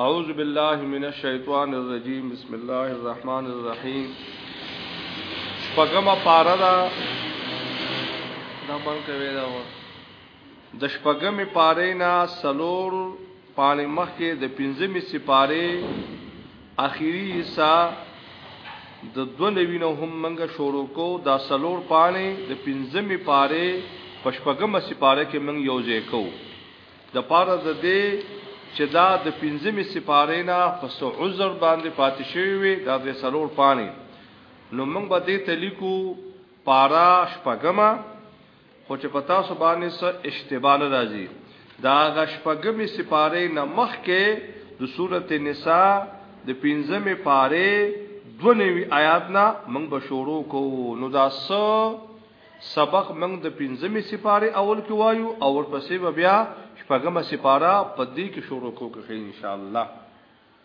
اعوذ بالله من الشیطان الرجیم بسم الله الرحمن الرحیم شپګما پارا دا نمبر کوي دا د شپګمې پاره نه سلور پاڼې مخکې د پنځمې سپارې اخیری حصہ د دو نوینو هم منګه شروع کو دا سلور پانه د پنځمې پاره پشپګمه سپاره کې منګ یو ځای کو د پاره د دې چې دا د پنځمې سپاره نه پس عذر باندې پاتې شوی وي دا د سلور پانه نو منګ به دې تلیکو پارا شپګمه خو چې په تاسو باندې څه اشتباه نه راځي دا غشپګمې سپاره نه مخ کې د سورته نساء د پنځمې پاره دونوي آیات نه موږ به شروع کوو نو دا څه سبق موږ د پنځمې سپاره اول کې وایو او ورپسې بیا شپږمه سپاره په دې کې شروع کوو ان شاء الله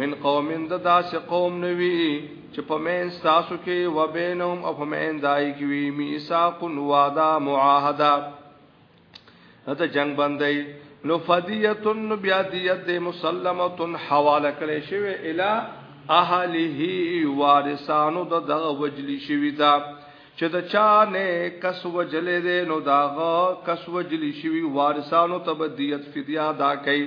من قوم د داس قوم نوی چې په مین تاسو کې و بینهم او په مین دای کې وی میثاق وعده معاهده ته جنگ بندي نو فدیتن بیا دیت د مسلمتن حواله کړي شوی الی اهله وارثانو د دغه وجلی شوی دا چې د چا نه کس وجلې ده نو داغه کس وجلی شوی وارثانو ته بدیت فدیه دا کوي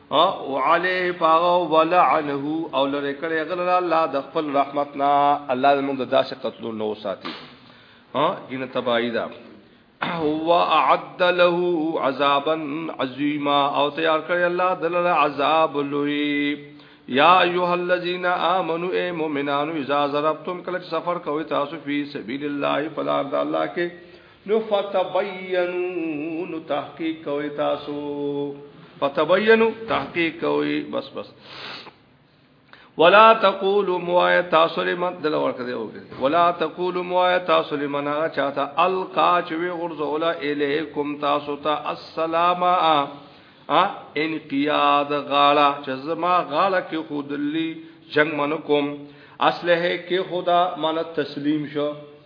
او علیه پاغه ولعنه او لره کړي غل الله د خپل رحمتنا الله موږ د داسې قتل نو ساتي ها ان تبعی دا هو اعد له عذابا عظیما او تیار کړی الله دلل عذاب لوی یا ایها الذین آمنو اے مومنانو اذا ضربتم کله سفر کوي تاسو فی سبیل الله فلا الله کې نو فتبینو نو تحقیق کوي تاسو فتبینو تحقیق کوي بس بس ولا تقولوا موایا تاسو لمن دل ورکه دی وګړي ولا تقولوا موایا تاسو لمن هغه چاته القا چې وی غرزولا الیکم تاسو ته السلام ا انقیاد غالا چې زما غالا کې خودلی جنگ منکم اصله کې خدا من تسلیم شو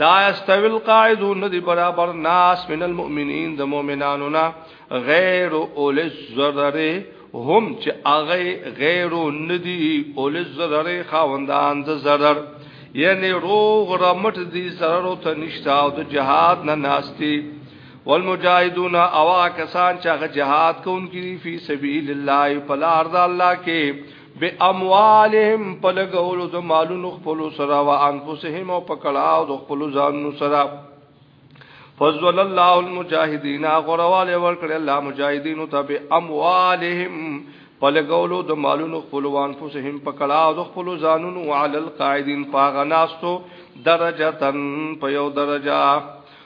لا استوی القاعدون ندی برابر ناس من المؤمنین د مؤمنانو نا غیر اول الزرر هم چې هغه غیر ندی اول الزرر خاوندان د زرر یعنی روغ رمټ دی سررو ته نشتا او د جهاد نه ناشتي والمجاهدون اوا کسان چې هغه جهاد کوونکي فی سبیل الله په لار د الله کې به اموالهم په لګولو د مالونو خپل سره او انفسهم او په کړهو د خپل ځانونو سره فضل الله المجاهدین غرواله ورکړي الله مجاهدین ته به اموالهم په لګولو د مالونو خپل او انفسهم په کړهو د خپل ځانونو علی القاعدین پاغناستو درجه تن په یو درجه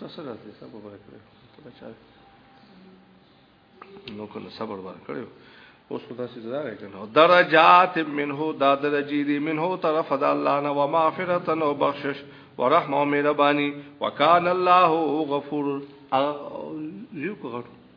تاسو راځي صبر ورکړئ کله چا نو کله صبر ورکړئ اوس خدا سي زړه راکنه درجات منه دا درجی دی منه طرف د الله نه و مغفرت او بخشش ورحم او مهرباني وکال الله غفور یو کو غټو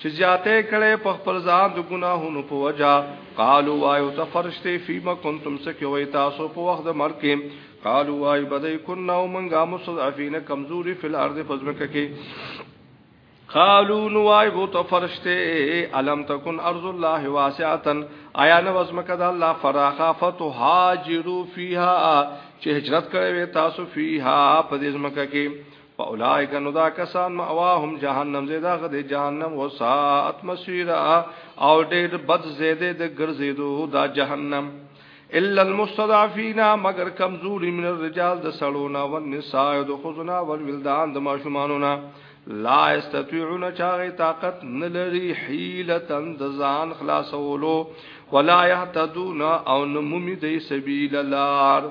چې زیاته کړي په خپل ځان د ګناهونو په وجا قالو وایو ته فرشته فيما كنتم سکوي تاسو په وخت د مرګ کې قالو وای بدای كنا ومنګه مستضعفين کمزوري فل ارض فزمکه کې قالو نو وای وو ته فرشته الم تکن ارض الله واسعه آیا نو وزمکه د الله فراخه فتهاجروا فيها چې هجرت کړي تاسو فيها په دې زمکه کې فاولائک نو دا کسان ماواهم جهنم زیدا غد جهنم و ساعت مسیرا او ډیر بد زیده د ګرځیدو دا جهنم الا المستضعفين مگر کمزوري من الرجال د سړونا و النساء د خزنا و الولدان د ماشومانو نه لا استطيعون چاغي طاقت نلري حيله د ځان خلاصولو ولا يهتدون او نمومي د سبيل لار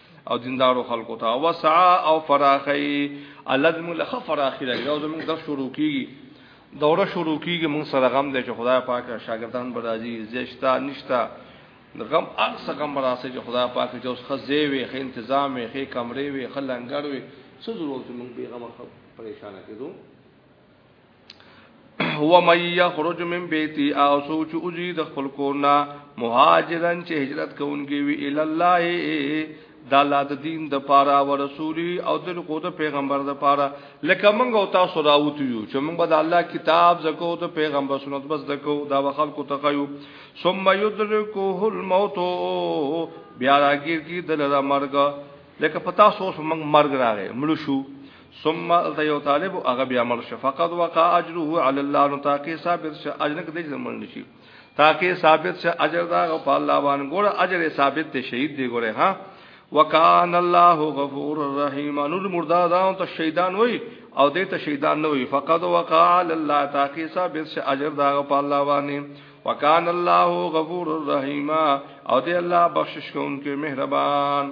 او دیندارو خلکو ته وسعا او فراخی الله دې موږ له فراخی راکړي او زموږ درس شروع کیږي دوره شروع کیږي موږ سره غم دی چې خدای پاک شاګردان برازي زیشتا نشتا غم ارس غم براسه چې خدای پاک چې اوس خزې وي خې تنظیم وي خې کمرې وي خلنګر وي څه ضرورت موږ به غم پریشان کېدو هو مې یخرج من بیتی او سوچ اوزی د خپل کورنا مهاجرن چې هجرت کوونکی وی ال الله دا لا د دین د پاره او رسولي او د خو د پیغمبر د پاره لکه موږ او تاسو راوته یو چې موږ به د الله کتاب زکو د پیغمبر سنت بس زکو دا خلکو ته کوي ثم یدرکه الموت بیا راګیر کی د لره مرګ لکه پتا سوس موږ مرګ راغې مړ شو ثم ذا یو طالب هغه بیا مړ شو فقط وقع اجره علی الله نو تاکي ثابت شه اجر کې دې مړ نشي تاکي ثابت شه اجر دا په الله باندې ګوره اجر ثابت ته شهید دی ګوره ها وکان الله غفور الرحیم نور مردا دا ته شیطان وای او دې ته شیطان نه وای فقط وقع علی الله تاکي ثابت شه اجر دا په الله باندې وکان الله غفور الرحیم او دې الله بخشش کوونکی مهربان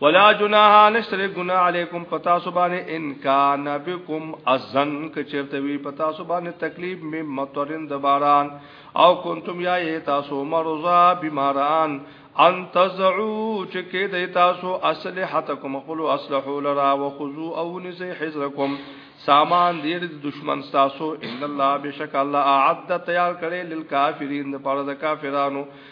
ولا جناح نشتر گناہ علیکم پتا سبحانه ان کان بكم اذن کچرته وی پتا سبحانه تکلیف می مطرن دباران او کنتم یا تاسو مرزا بیماران ان تزعو چکه د تاسو اسلحتکم خپل اسلحو لرا وخذو او نسی حذرکم سامان دیر دشمن تاسو ان الله بشک الله اعد تیار کړي للکافرین د پاره د کافرانو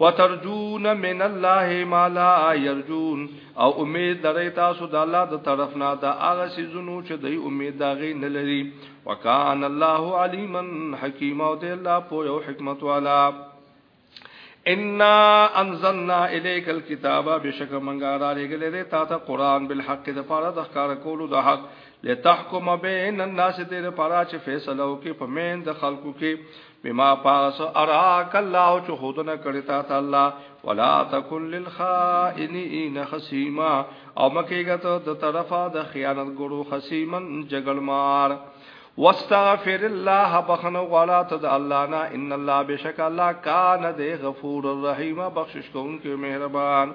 وترجون من الله ما لا يرجون او امید لري تاسو د الله د طرف نه دا هغه سيزونو چې دوی امید دا غي نه لري وکان الله عليما حکيما او د الله په یو حکمت والا ان انزلنا اليك الكتاب بشک منګا را لګل دي تا ته قران بالحق د پاره د ښکار کولو د حق لتحکم بین الناس دې لپاره چې فیصله وکي په مین د خلکو کې بما پاس اراک الله چې خودنه کړی تا ته الله ولا تکل للخائنین خصیما او مکیګه ته د طرفه د خیانت ګرو خصیمن جګړمار واستغفر الله بخنه غواړه ته د الله نه ان الله بشک الله کان د غفور الرحیم بخشش کوونکی مهربان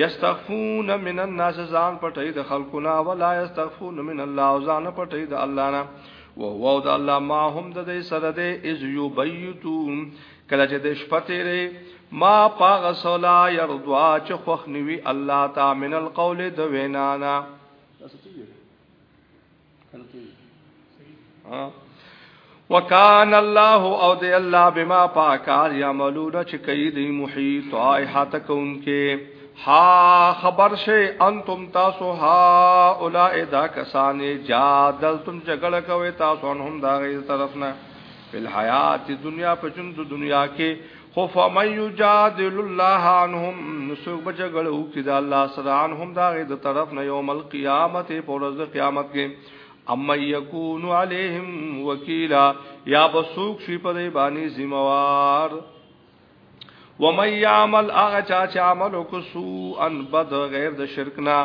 یستخفون من الناس ځان پټي د خلکو نه ولا یستخفون من الله ځان پټي د الله نه او هو د الله ما هم د دې سره دې از یبیتون کله چې د شپه تیرې ما پاغ صلا یرضوا چې خوخ نیوی الله تا من القول د وینانا وکان الله او دی الله بما پاکار یعملون چې کوي دی محیط آی حات کونکي ها خبر شي انتم تاسو ها اولای دا کسانې جادلتم جګړه کوي تاسو هم دا غي طرف نه په حیات دنیا په ژوند دنیا کې خو فمن یجادل الله عنهم نسوک بجګړو کې دا الله سره عنهم دا غي د طرف نه یوم القیامت پر ورځ قیامت کې اما یکون علیهم وکیلا یا بسوک شي په دې باندې ذمہوار ومن یعمل اغه چا چې عمل وکسو ان بد غیر د شرکنا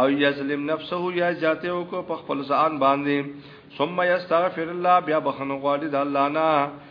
او یظلم نفسه یا ذاته او کو په خپل ځان باندې ثم یستغفر الله بیا بخنه غواړي د الله نه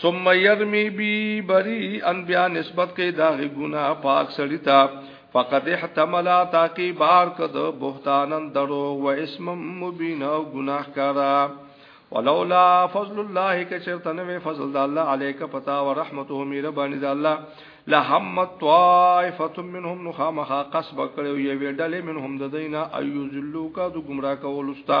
ثم يرمي بي بري ان بیا نسبت کې دا ګنا پاک سړی تا فقد احتمل تاکي بار کد بهتانن درو و اسم مبين او گناہ کرا ولولا فضل الله کشرتن و فضل د الله عليك پتا و رحمته مير باندې د الله لهم طائفه منهم نخامخ قصب کړو یو ډلې منهم د دینه ايو ذلوکا د گمراه کولستا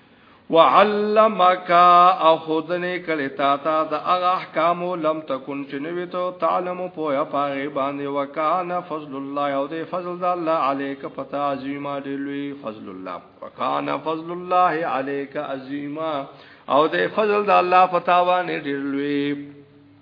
وعلمک او خودنه کړي تا تا د هغه احکام لم تکون چې نوې ته تعلم پویا پاغه باندې وکانا فضل الله او دې فضل د الله عليك پتا عظیما دې لوی فضل الله وکانا فضل الله عليك عظیما او دې فضل د الله پتا باندې دې لوی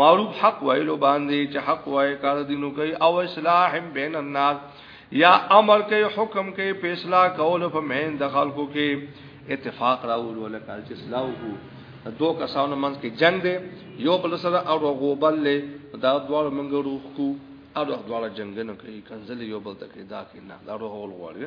معروف حق وایلو باندې چې حق وای کار دینو کوي او اصلاح بین الناس یا امر کوي حکم کوي په اصلاح کول په مهین د خلکو کې اتفاق راول ولکه چې اصلاح وو دو کسانو منځ کې جنگ دی یو بل سره او غوبل له دا دواړو منګ روح کو او دواړه جنگ نه کوي کنځل یو بل تکي دا کې نه دا روح ول غواړي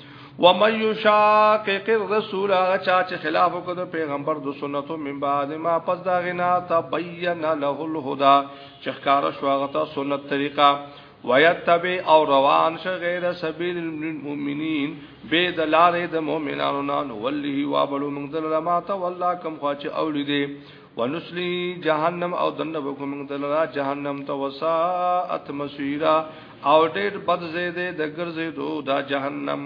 ومن یشاقق الرسول هغه چا چې خلاف وکړ د پیغمبر د سنتو من بعد ما پس دا غنا تبین له الهدى چې ښکارا شو هغه ته سنت طریقه ويتبع او روان ش غیر سبیل المؤمنین به د لارې د مؤمنانو نه ولي وابلو موږ دلته ما ته والله کم خواچ اولیدې ونسلی جهنم او دنه وکم دلرا جهنم ته وساعت مسیرا او ډېر بد زیده د ګرځې دو دا جهنم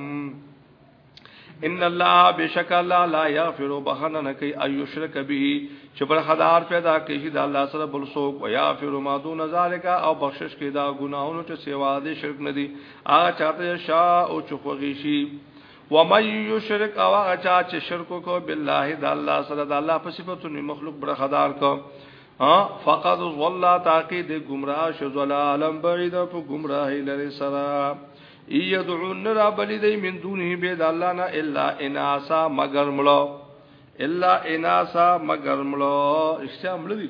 ان الله بشک الله لا یغفر بخنه نکي ايو شرک به چې پر خدار پیدا کوي دا الله سره بل سوق او یغفر ما دون ذالک او بخشش کې دا ګناهونو چې سیوا دي شرک ندي هغه چاته شا او چخوږي شي ومن یشرک او هغه چا چې شرک کو بالله د الله سره د الله په صفاتونو مخلوق برخدار کو ها فقد ضل تاقید گمراه شو ظلالم بعید په گمراهی لري سره یدعون را بلی دی من دونه به د الله نه الا اناسا مگر ملو الا اناسا مگر ملو اشتیا ملو دي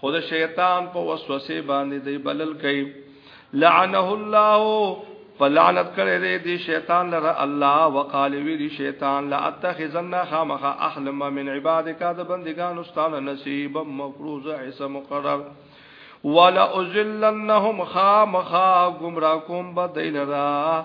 خود شیطان په وسوسه باندې دی بلل کوي لعنه الله فلعنت کړي دې دې شیطان لره الله وقال وی دې شیطان لا اتخذنا خامخ احلم من عبادك د بندگان استاد نصیب مفروض عیسی مقرر ولا ازلنهم خامخ گمراه کوم بدین را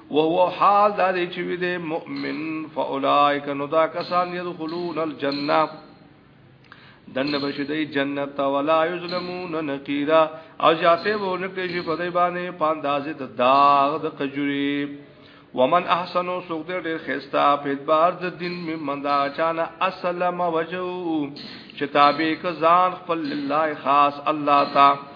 وهو حال دا دی چې وي دی مؤمن فاولائک نو دا کسان يدخلون الجنه دنه بشدی جنت ولا یظلمون نقیرا او جاته وو نکړي چې په دې باندې پاندازې د داغ د قجری ومن احسنو سوق دې ډېر خستا په ادبار د دین می مندا چانه اسلم وجو چې تابع ک ځان خپل لله خاص الله تعالی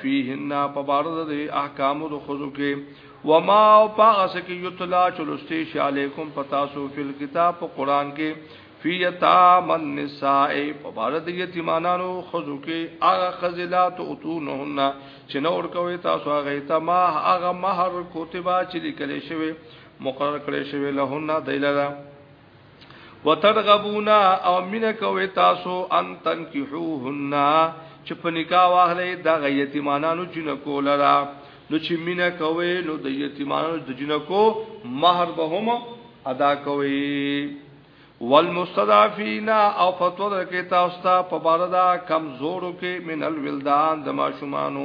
فیهن په بارد د احکام د خزو کې وما او پاس کې یتلا چلوستي شي علیکم پتا سو فل کتاب په قران کې فیتا من نساء په بارد یتیمانانو خزو کې هغه خزلات او تونهن چې نور کوي تاسو هغه ته ما هغه مہر کوتبا چې لیکل شوی مقرر کړی شوی لهن دایلره وترغبون او مینه کوي تاسو ان تنکحوهن چې په نکاح واخلې د یتیمانو جنکو لرا نو چې مینه کوي نو د یتیمانو د جنکو مہر به هم ادا کوي والمستضعفین او فتوا درکې تاسو ته په بار دا کمزورو کې من الولدان د ماشومانو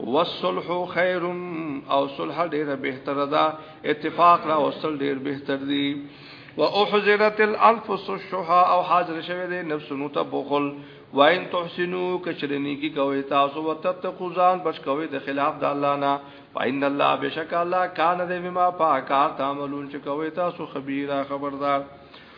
والصلح خير او صلح ډیره بهتره ده اتفاق را وصل ډیر بهتر دی واحذرت الانفس الشحا او حاضر شوه دې نفسونو ته بخل وان تحسنو کچرنی کی کوي تاسو وتتقو ځان بچ کوي د خلاف د الله نه فإن الله بشک الله کان دې بما پاکار تعملون چې کوي تاسو خبيره خبردار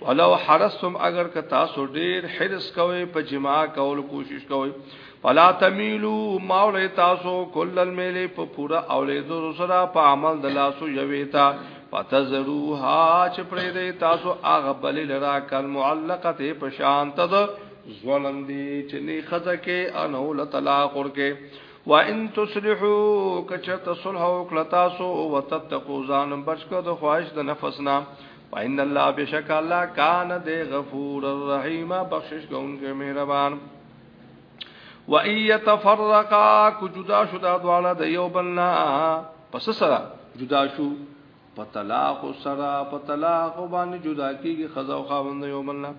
ولو حرستم اگر که تاسو ډیر حرس کوئ په جما کول کوشش کوئ فلا تمیلو ماول تاسو کل المیل په پورا اولیدو سره په عمل د لاسو یوي تا فتزروها چې پرې دی تاسو هغه بل لرا کل معلقه ته په شان تد زولندې چې نه خزه کې انو لتلا خور کې و ان تصلحوا کچت صلح او کلتاسو او تتقوا ځان بچ کو د خواهش د نفس نه وان الله بشک الله کان دے غفور الرحیم بخشش کون کے مہربان و ان يتفرقا کو جدا شدا دواړه د یو بلنا پس سره جدا شو په طلاق سره په طلاق باندې جدا کیږي خزا او خاوند یو بلنا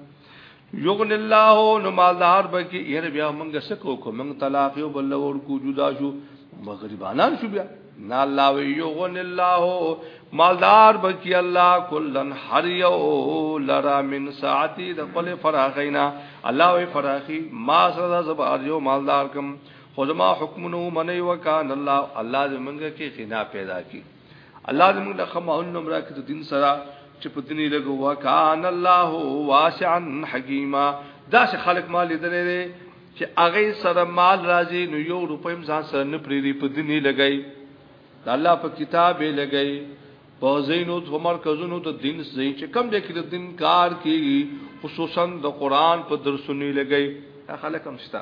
یغن الله نو مالدار بکی یره بیا منګه سکو کو منګ طلاق یو بل ور کو جدا شو مغربانان شو بیا نا الله وی یغن الله مالدار بکی الله کلن هر یو لرا من ساعتی د خپل فراغینا الله وی فراخی ما سره زبر یو مالدار کم خدما حکمونو منی وکان الله الله زمنګه کې خنا پیدا کی الله دې موږ د خماون نمره کې د دین سره چې په دني لګو وکان الله واسعا حکیما دا چې خلق مال لیدلې چې هغه سره مال راځي نو یو روپیم ځان سره نه پریری په دني لګي د الله په کتاب یې لګي په زینو د مرکزونو د دین زین چې کم دې کې د دین کار کوي خصوصا د قران په درسونی لګي خلک هم شته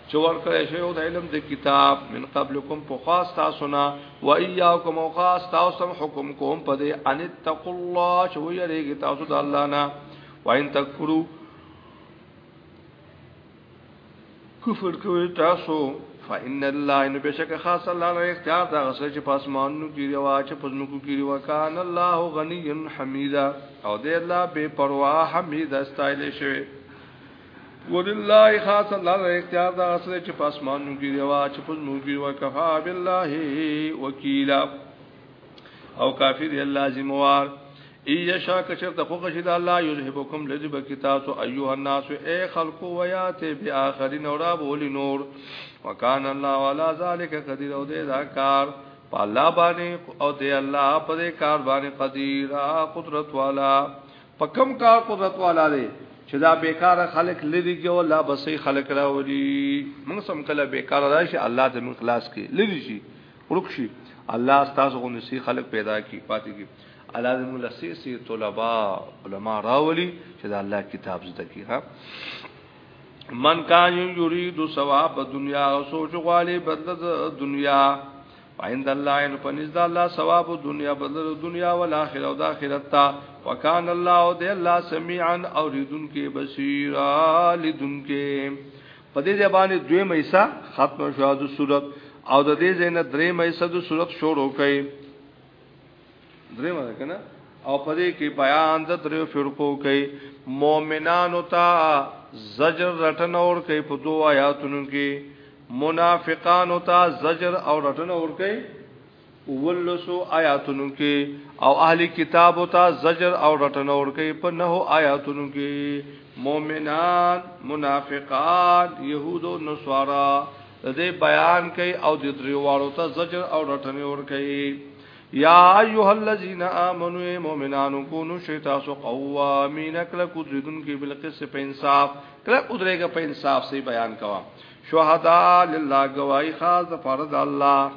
چې ورکړې شوی او د علم د کتاب من قبلکم په خاص تاسو نه و ایاکم او خاص تاسو حکم کوم په دې ان تق الله چې ویریږي تاسو د الله نه و ان تکفرو کفر کوي تاسو فإن الله ان بشک خاص الله له اختیار دا غسه چې پاسمانونو کې روا چې پزنو کې روا کان الله غنی حمیدا او دې الله بے پروا حمید استایل شوی ولله خاص الله له اختیار دا اصل چې پاسمانو کې دی وا چې پس مو کې وکفا بالله وکیلا او کافر دی الله ذمہوار ای شا کشر د خوغه شي د الله یذهبکم لذب کتاب ایها الناس ای خلق و یات باخرین اور ابول نور وکان الله والا ذالک قدیر او دې دا کار پالا باندې او دې الله په دې کار باندې قدیر قدرت والا په کم کار قدرت والا دی چې دا بیکاره خلک لری کې او لا بسې خلک راوړي موږ سم کله بیکاره راشي الله ته موږ خلاص کې لری شي ورک شي الله تاسو غو نسی خلک پیدا کی پاتې کی الله دې موږ لسی سي طلباء علما راولي چې دا الله کتاب زده کی ها من کان یرید ثواب دنیا او سوچ غالي بدل دنیا عند الله ان پنځ د الله ثواب دنیا بدل دنیا او آخرت او د آخرت تا وکان الله او د الله سميعا او ردن کې بصیر لدن کې په دې باندې دوی مېسا ختم شو د صورت او د دې زین درې مېسا د صورت شروع کړي درې مې کنه او په دې کې بیان د درې فرقو کوي مؤمنانو ته زجر رټن اور کوي په دوه آیاتونو کې منافقانو ته زجر او رټنه ورکي ولسو آیاتونو کې او اهلي کتابو ته زجر او رټنه ورکي په نهو آیاتونو کې مؤمنان منافقان يهود او نصارا د دې بیان کوي او د دریوالو ته زجر او رټنه ورکي یا ایها الذین آمنو مؤمنانو کونو شیتاسو قوامین کله کو دریدون کې بالقسط په انصاف کله ادرېګه په انصاف سي بیان کوه شهدا لله گواہی خاص د فرض الله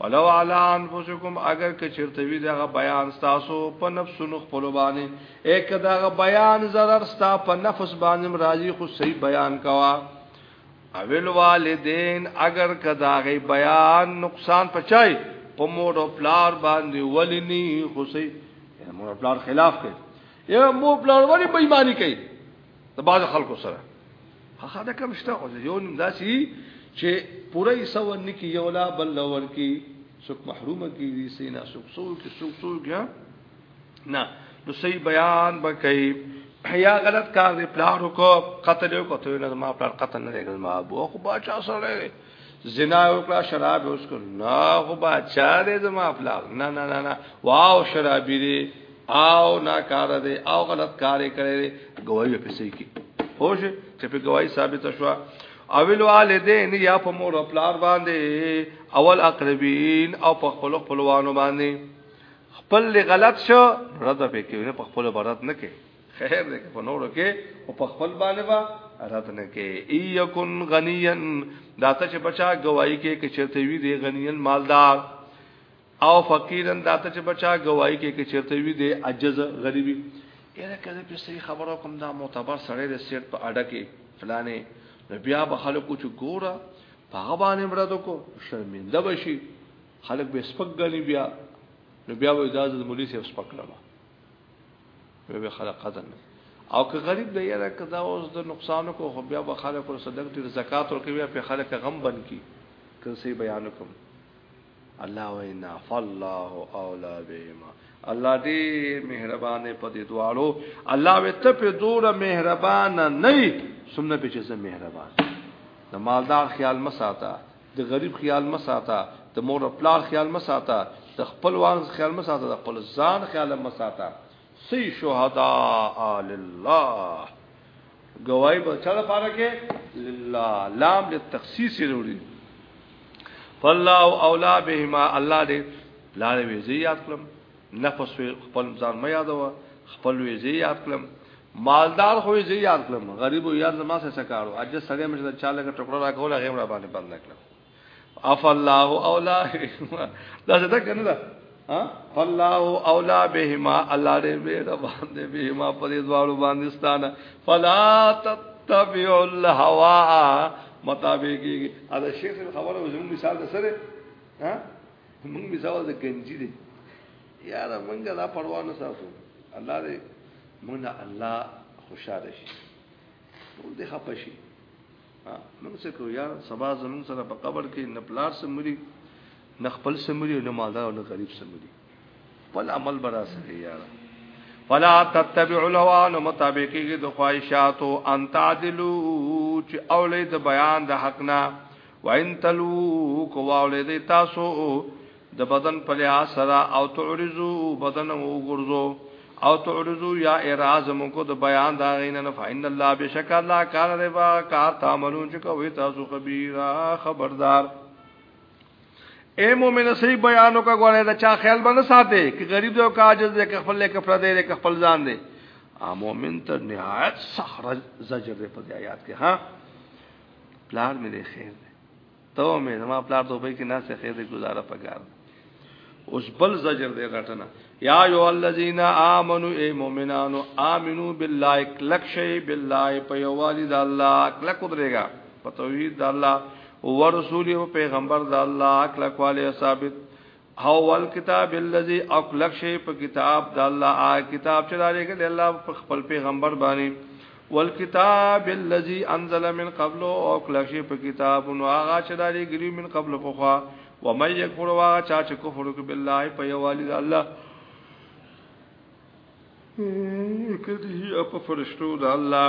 ولو علی انفسکم اگر که چرته وی دغه بیان تاسو په نفسونو خپل باندې یک دغه بیان zarar ستا په نفس باندې راضی خو صحیح بیان کوا اول والدین اگر که دغه بیان نقصان پچای په مور او پلار باندې ولنی خو صحیح مور او پلار خلاف کوي یا مور پلار ولی بېمانی کوي د باز خلکو سره هغه دا کم شته او یو نیم داسي چې پوره یې سو نکی یو لا بل لور کی څوک محروم کی دي سینا څوک څوک کی څوک څوک یا نه نو صحیح بیان بکای یا غلط کار دی پلار کو قتل کو ته نه ما پلار قتل نه دی ما ابو خو باچا سره زنا وکړه شراب اوس کو نه خو بادشاہ دې زما افلاغ نه نه نه نه واو شرابي دې او نا کار دې او غلط کار کړي دې گواہی په سې کې خوش چې په گواہی ثابت شو اول والدین یا په مور او پلار باندې اول اقربین او په خپل خپلوانو باندې خپل غلط شو رد پکې نه په خپل برات نه کې خیر دې په نورو کې او په خپل باندې با رد نه کې ای یکن غنیان دا ته چې بچا گواہی کې کې چرته وی دی غنیان مالدار او فقیرن دا ته چې بچا گواہی کې کې چرته وی دی عجز غریبی یره کله په صحیح خبرو کوم دا معتبر سړی د سیټ په اډه کې فلانه بیا به خلکو چې ګوره په هغه باندې مراد کو شرمنده بشي خلک به سپک غني بیا نو بیا وې دا د مولوی سیف سپک لما به خلک قدر نه او که غریب دی یاره که دا اوس د نقصان کو خو بیا به خلک ور صدق ډیر زکات ورکوي بیا په خلک غم بن کی که سی بیان کوم الله وینا فالله اولا بهما الله دې مهربانه په دې دواړو الله وې ته په دوره مهربان نه سمنه په چې زه مهربان د مالدار خیال مساته د غریب خیال مه ساته د مور او پلار خیال مه ساته د خپل وانس خیال مه ساته د خپل ځان خیال مه ساته سی شهدا لله گواہی به چا لپاره کې لله لام د تخصیص وروړي فالله اولا بهما الله دې لاره وی زیات کړم نفس وی خپل ځان مې یادوه خپل وی زی یاد کړم مالدار خو یې یاد کړم غریب او یار زما سره سکارو اجه سړی مې چې چاله کې ټوکړه راکوله غیم را باندې بند کړم اف الله اولا دا څه ده کنه دا ها فالله اولا بهما الله دې به ربان دې بهما پرې دوالو باندې ستانه فلا تتبع الهوا مطابقي دا شیخ خبره زموږ مثال ده سره ها موږ مثال د گنجی دی یار موږ دا پروا نه ساتو الله دې موږ الله خوشاله شي موږ دې خپه شي موږ څه کو یار سبا زموږ سره په قبر کې نه پلار سمري نه خپل سمري نه مالدار او نه غریب سمري خپل عمل برا سره یار فلا تتبع الوان مطابقه د خواهشاتو ان تعدلوا چې اولې د بیان د حق نه وان تلو کو واولې دې تاسو د بدن په لحاظ سره او تعرضو بدن وګرځو او تعرضو یا اراز مو کو د بیان دا غین نه فین الله بشک الله کار ربا کار تعملون چې کوي تاسو خبيرا خبردار اے مومن صحیح بیانو کا غواړی دا چا خیال باندې ساته کې غریب دی او کاجز دی کې خپل کې پر دی کې خپل ځان دی ا مومن تر نهایت سحر زجر په آیات کې ها پلار مې دې خیر دی ته مې زما پلار ته وبې کې نه سه خیر دې گزاره پکار اوس بل زجر دې راټنه یا یو الذین آمنو ای مؤمنانو آمنو بالله کلک شی بالله په یوالي د الله کلک درېګا په توحید د الله او رسول او پیغمبر د الله کلک والي ثابت او ول کتاب الذی اقلق شی په کتاب د الله آ کتاب چې دارېګل الله په خپل پیغمبر باندې ول کتاب الذی انزل من قبل او اقلق شی په کتاب نو هغه چې دارېګلی من قبل په خوا و مې یکفر وا چا چې کفر وک بالله په یوالد الله کړي په فرشتو د الله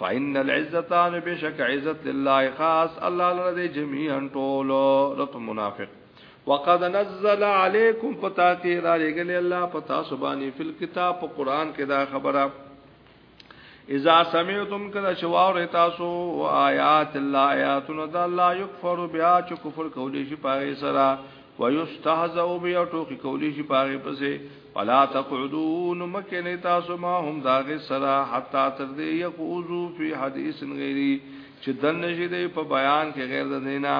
فإن العزتان بشک عزت لله خاص الله لري جميعا طول رت منافق وقد نزل عليكم پتا کې را لګل الله پتا سبحانه فل کتاب قرآن کې دا خبره اذا سمعتم کذا شواور تاسو آیات الله آیاتنا د الله یکفر بیا چې کفر کولی شي پاره سره ويستهزأ به او ټوکی کولی شي پاره پسې فلا تقعدون مکه نه تاسو ما هم داغه سره حتا تر دې یقوزو فی حدیث غیری چې دنه شي دې په بیان کې غیر د دینا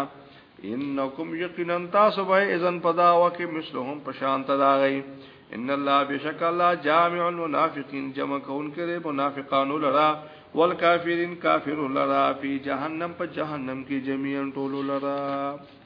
انکم یقینا تاسو به اذن پدا وکه مثلهم پشان تداغی ان الله بشک الله جامع المنافقین جمع کون کرے منافقانو لرا والکافرین کافر لرا فی جهنم په جهنم کې جميعا ټول لرا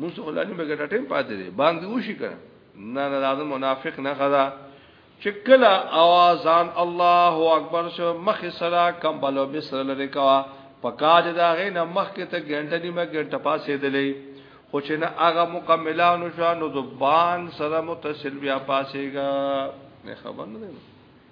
موږ خو لانی به ګټه ټیم پاتې دی باندې وشي کنه نه نه دا منافق نه خدا چې کله اوازان الله اکبر شو مخ سره کمبلو بسر لري کوا پکاج دا غې نه مخ کې ته ګنټه نیمه ګنټه پاسې دلې خو چې نه هغه مکملانو شو نو زبان سره متصل بیا پاسېګا نه خبر نه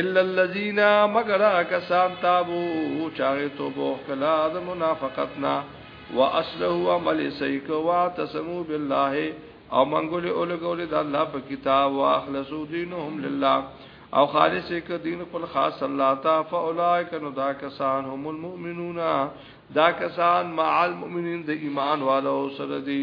الا الذين مگر کسان تابو چاغه توبو کلا د منافقتنا واسلحوا عمل سیکو واعتصموا بالله او منګول اولګول د الله په کتاب واخلصوا دینهم لله او خالص ک دین خپل خاص الله تا فاولائک نو دا کسان هم المؤمنون دا کسان مع المؤمنین د ایمان والو سره دي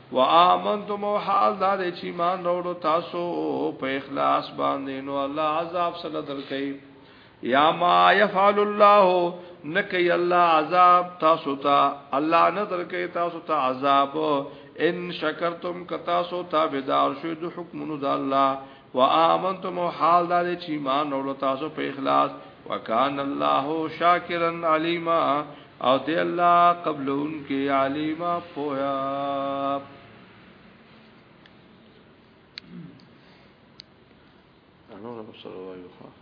وآمنتم حال دا دې چې ایمان راوړو تاسو په اخلاص باندې نو الله عذاب سره درکې یا ما يفعل الله نکي الله عذاب تاسو ته الله نه درکې تاسو ته عذاب ان شکرتم ک تاسو تابعدار شوي د حکمونو د الله وآمنتم حال دا دې چې ایمان اورو تاسو په اخلاص وکان الله شاکرا علیما او دې الله قبلون کې علیما پویا انو رب صلی الله علیه وسلم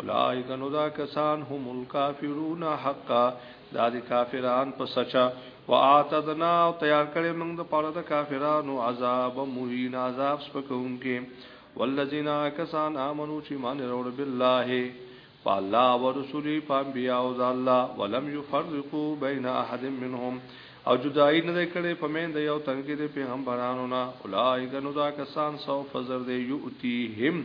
اولائک نو دا کسان هم الکافرون حقا دا دی کافران په سچا واعتدنا او تیار کړی موږ د پاره د کافرانو عذاب مهین عذاب سپکونکې والذین کسان امنو چې مان وروړ بالله فالله ورسولی فانبیاء او الله ولم یفرقوا بین احد منهم او جدائی نه کړي په مین د یو تنګي د پیغمبرانو نه اولایګ نو دا کسان سو فزر دی یؤتیهم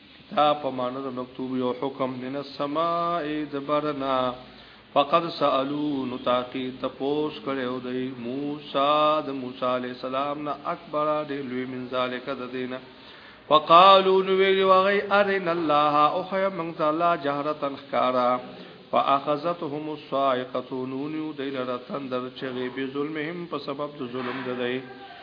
کتاب په معنی د مکتوب یو حکم من السماء دبرنا فقد سالو نو تاقی تپوس کړو دی موسی د موسی علی السلام نه اکبر دی لوی من ذالک د دینه فقالو نو ویلی وغی ارن الله او خی من تعالی جهرتا خکارا فاخذتهم الصاعقه نونو دیل رتن در چغی بظلمهم په سبب د ظلم د دی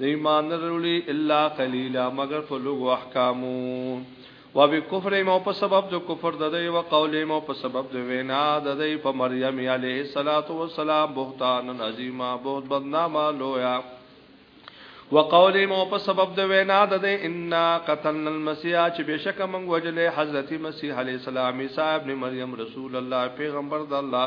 نه ایمان نه وروړي الا قليلا مگر په لوګو احکامو و به کفر مو په سبب د کفر د دی او قول مو په سبب د وینا د دی په مریم علیه الصلاۃ والسلام بهتان عظیما بہت بدنامه لویا وقول مو په سبب د وینا د دی ان قتلنا المسیح چې بشک موږ وجلې حضرت مسیح علیه السلام عیسی ابن مریم رسول الله پیغمبر د الله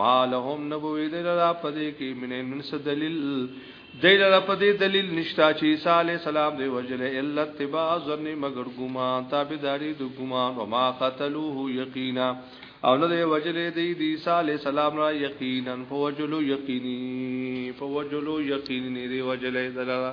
ما لهم نبوی دی لرا پدې کې من علم څه دلیل دی لرا پدې دلیل نشتا چې عیسی علی السلام دی وجل الا اتباع ظن مگر ګمان تابعداري د ګمان وما قتلوه یقینا او نه دی وجل دی دی عیسی علی السلام را یقینا فوجلو یقینی فوجلو یقینی دی وجل دلرا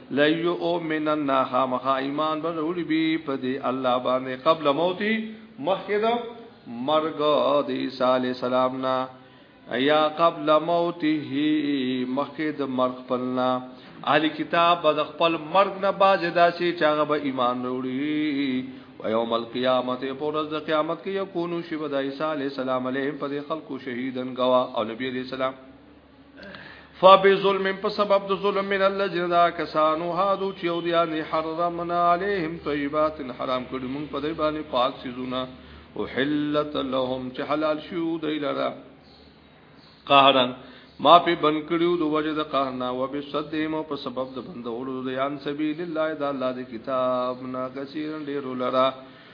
ليؤمنن خامخا ایمان به وروړي بي په دې الله باندې قبل موتي مخکې د مرګ د عیسی علی السلام نه یا قبل موته مخکې د مرګ خپلنا اهل کتاب به د خپل مرګ نه باز داسي چې هغه به ایمان وروړي او یوم القیامت په ورځ د قیامت کې یکونو شی د عیسی علی السلام علیه په خلکو شهیدن گوا او نبی علی السلام فبظلم په سبب د ظلم من الذين ذا کسانو هادو چې او دي ان حرمنا عليهم طيبات حرام کړي مونږ په دې باندې پاک سيزونه او حلت لهم چې حلال شو دی لرا قهرا ما په بن کړیو د وجه د قهرنا و به صدیم په سبب د بندولو د یان سبیل الله د الله د کتاب نا کثیر ډیر لرا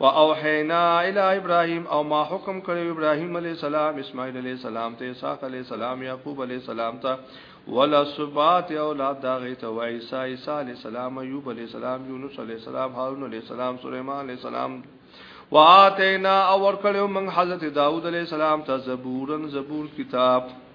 واوحینا الی ابراهیم او ما حکم کړو ابراهیم علی السلام اسماعیل علی السلام ته اسحاق علی السلام یعقوب علی السلام ته ولا سبات اولاد دا غی ته وایسا عیسی علی السلام ایوب علی السلام یونس علی السلام هارون علی السلام سليمان علی السلام واتینا اور کړو من حضرت داوود علی السلام ته زبورن زبور کتاب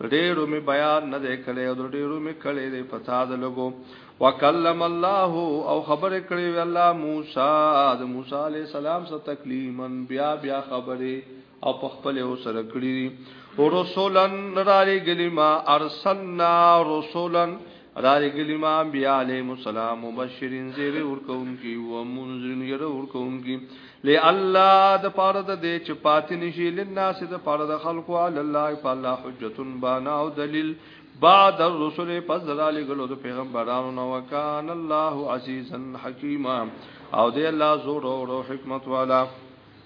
ډېرو مې بیان نه دی کړی او ډېرو مې کړی دی په تا د لګو وکلم الله او خبر کړی وی الله موسی د موسی علی السلام سره تکلیمن بیا بیا خبره او په خپل او سره کړی او رسولن را لګلی ما ارسلنا رسولن دا لګلی ما بیا علیهم السلام مبشرین زیر ورکون کی و منذرین ير ورکون کی ل الله د پاره د دې چې پاتې نشي لناس د پاره د خلقو علی الله په الله حجتن بانا او دلیل بعد الرسل فضل علی ګلو د پیغمبرانو نو وکان الله عزیزا حکیما او دې الله زور او حکمت والا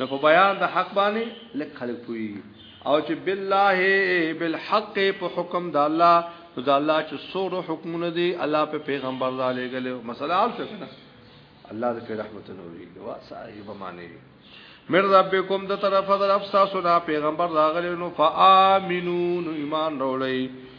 نو په بیان د حق باندې لک خلق پوي او چې بالله بالحق په حکم د الله نو د الله چې سور حکمونه دي الله په پیغمبر را لګل مسله حل څه الله دې رحمت نوري وا صاحب معنی مر ربکم د طرفه در افساسو دا پیغمبر راغلی نو فآمنون ایمان راولئ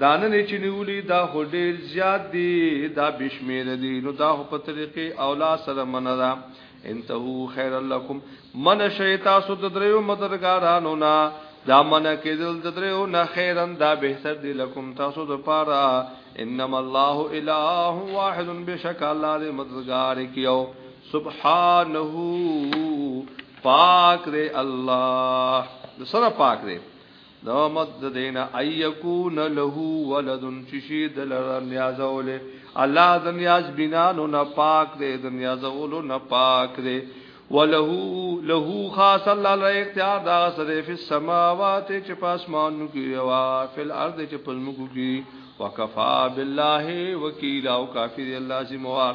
دا نن چې نیولی دا خو ډیر زیات دی دا بشمیره دی نو دا خو په طریقې اولا سره منره انتهو خیر لکم من شیطا سو دریو مدرګارانو نا دا من کېدل د دریو نه خیرن دا بهتر دی لکم تاسو د پاره انما الله اله واحد بشک الله دې مددگار کیو سبحانه پاک دې الله سره پاک دې دا مت د دین ایکون له ولد چشی دلر نیازول الله د نیاز بنا نو نه پاک دی د نیازول نه پاک دی وله له خاص الله له اختیار دا سره په سماوات چې پاسمان کې او فل ارض چې پزمکو کې وکفا بالله وکیل او کافر الله سي موار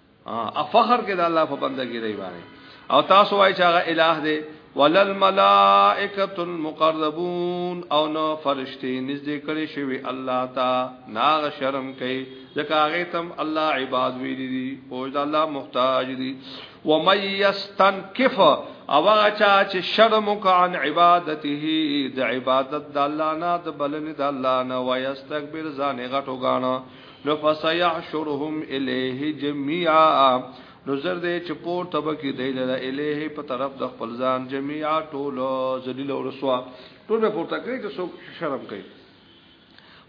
ا فخر کې د الله په بندګی دی باندې او تاسو وای چې هغه الٰه دی ولل ملائکۃ المقربون او نو فرشتي نږدې کړي شوی الله تا ناغ شرم کوي ځکه هغه تم الله عباد وی دي او د الله محتاج دي و مَن یستنکف او هغه چا چې شرم وکړ عبادته د عبادت د الله نه د بلنې د الله نه ويستكبر ځان غټو غاڼه نو فسيحشرهم الیه جميعا نو زر دې چې پور تب کې دی له الیه په طرف د خپل ځان جميعا ټول ذلیل او رسوا ټول به پورته کوي چې څوک شرم کوي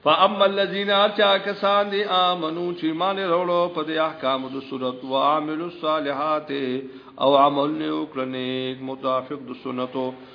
فاما الذين ارجا کسان دي امنو چې مان وروړو په دې احکام د صورت او عامل الصالحات او عمل نیو کړنیک متافق د سنتو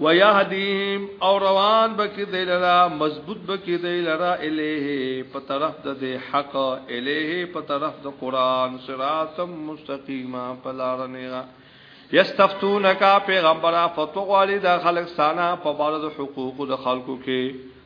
ويهديهم او روان بکی دی لرا مضبوط بکی دی لرا الیه په طرف د حق الیه په طرف د قران صراط مستقیما پلارنه یستفتونک پیغمبره فتوغالی د خلق سانا په بار د حقوق د خلقو کې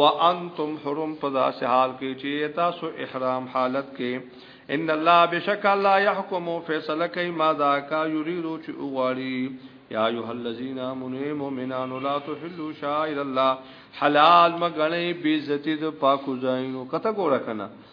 وانتم حرم په داسې حال کې چې تاسو احرام حالت کې ان الله بشک الله يحكم فیصله کوي ما دا کا یریدو چې اوغاړي یا ایه الذین آمنوا مؤمنان لا تحلوا شعائر الله حلال مګنې بیزتی د پاکو ځایونو کته ګوره کنه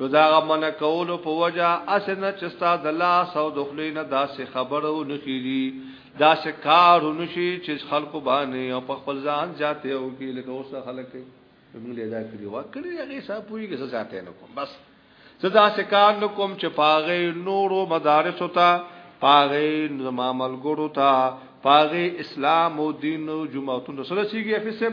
نو داغه من کولو په وجه اسنه چې ستا د لاس او د خلی نه داسې خبرو نخیری داسې کار نشي چې خلکو باندې او په خپل ځان ذاته او کې لکه اوس خلک موږ له دا کړی وا کړی هغه صاحب پوری کې ذاته نه کوم بس زدا سکار نو کوم چې پاغه نورو مدارس ہوتا پاغه زما ملګرو تا پاغه اسلام او دین او جمعهتون سره سیږي افسب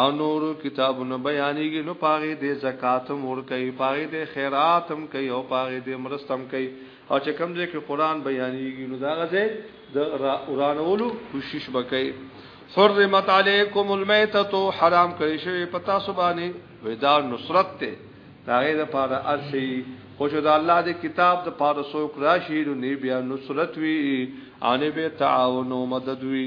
او نور کتابونه بیانېږي نو پاغي دې زکات هم ور کوي پاغي دې خیرات هم کوي او پاغي دې مرستم کوي او چې کوم ځای کې قران بیانېږي نو دا غزه د اورانولو کوشش وکړي حرمت علیکم المیتۃ حرام کړی شوی پتا سبانه ودا نصرت ته داغه د پاره ارشي خو چې د الله د کتاب د پاره سو کرا شي نو بیا نصرت وی ان به تعاون او مدد وی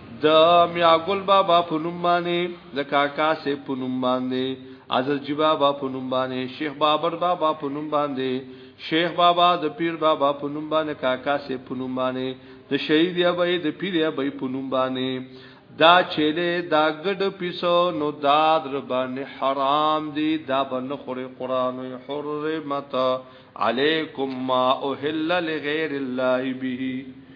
د میاګل بابا په نوم باندې د کاکا سه په نوم باندې عزل جی بابا په نوم باندې شیخ بابر بابا په نوم باندې شیخ بابا د پیر بابا په نوم باندې کاکا سه په نوم باندې د شهید یا به د پیر یا به په نوم باندې دا چیلې دا ګډ پیسو نو داد ربان حرام دی دا بن خوري قران حرمت علیکم ما اوهل لغیر الله به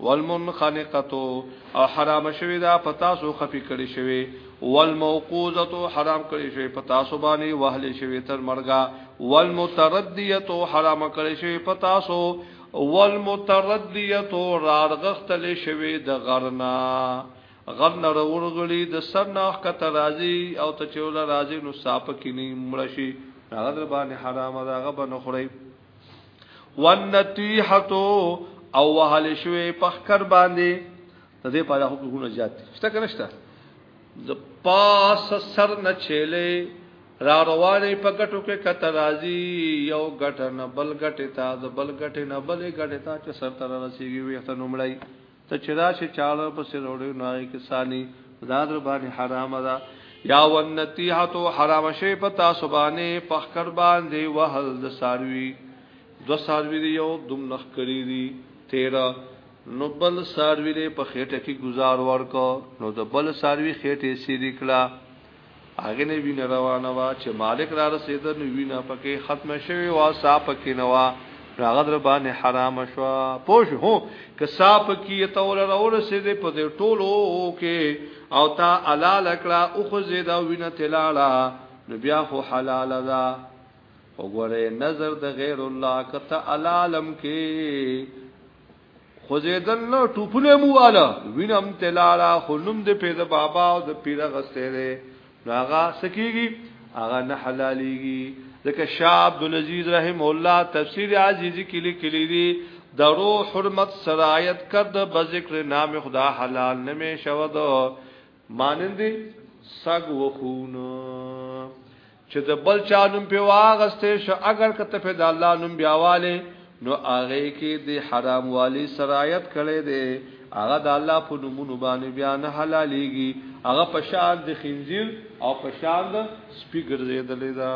والمنخنقه او حرام شوی دا پتا سو خفي کړي شوی والموقوزه حرام کړي شوی پتا سو باندې وهل شوی تر مرګه والمترديه حرام کړي شوی پتا سو والمترديه رارغختل شوی د غرنا غرنا ورغړي د سرناخ کته راضي او ته چول راضي نو صاحب کینی مړشي هغه در باندې حرام راغه بنخړی ونتیحتو او وهل شوی په خکر باندې د دې په اړه حقوقونه زیات دي شته کنه شته د پاس سر نه چيلې را روانې په ګټو کې کته راځي یو ګټه نه بل ګټه تا د بل ګټه نه بل ګټه تا چې سر تر رسیږي وي ته نومړی ته چې راشې چاړه په سر وړې نو هغه کې سالي دا در باندې حرام ده یا ونتیحتو حرام شی په تاسو باندې پخکر باندې وهل د ساروی دو ساروی دی یو دوم نخ کری دی تیرا نو بل ساروی له په خېټه کې گزار ورکو نو د بل ساروی خېټه سیری کړه هغې نه وینه روانه وه، چې مالک رارسېده نو وینه پکې ختمه شوې وه، ساه پکې نه وه، نو هغه در باندې حرامه شوه، پوه شوې، هو، که ساه پکې یې ته ور راورسېدې په دې ټولو کې او تا حلاله کړه، وخوځېده او وینه ترې لاړه، نو بیا خو حلاله ده، خو ګوره نذر د غیر الله که ته حلالم کړې، خوځیدل نو ټوپونه مو والا وینم تلالا خو نوم دې پیدا بابا او د پیره غسته دې ناغا سکیږي هغه نه حلاليږي ځکه شاه عبد العزيز رحم الله تفسیر عزیزی کې لیکلي دي درو حرمت سرایت کد بذکر نام خدا حلال نمه شود مانندی سگ و خون چې د بل چا نوم په واغسته شو اگر کته په د الله نوم بیاواله نو هغه کې د حرام والی سرایت کړي دي هغه د الله په نومونو باندې بیا نه حلاليږي هغه په شان د خنزیر او په شان د سپی ګرځیدل دا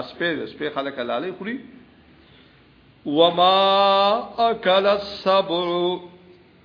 اسپې سپې خلک حلالي خوري وما اکل السبع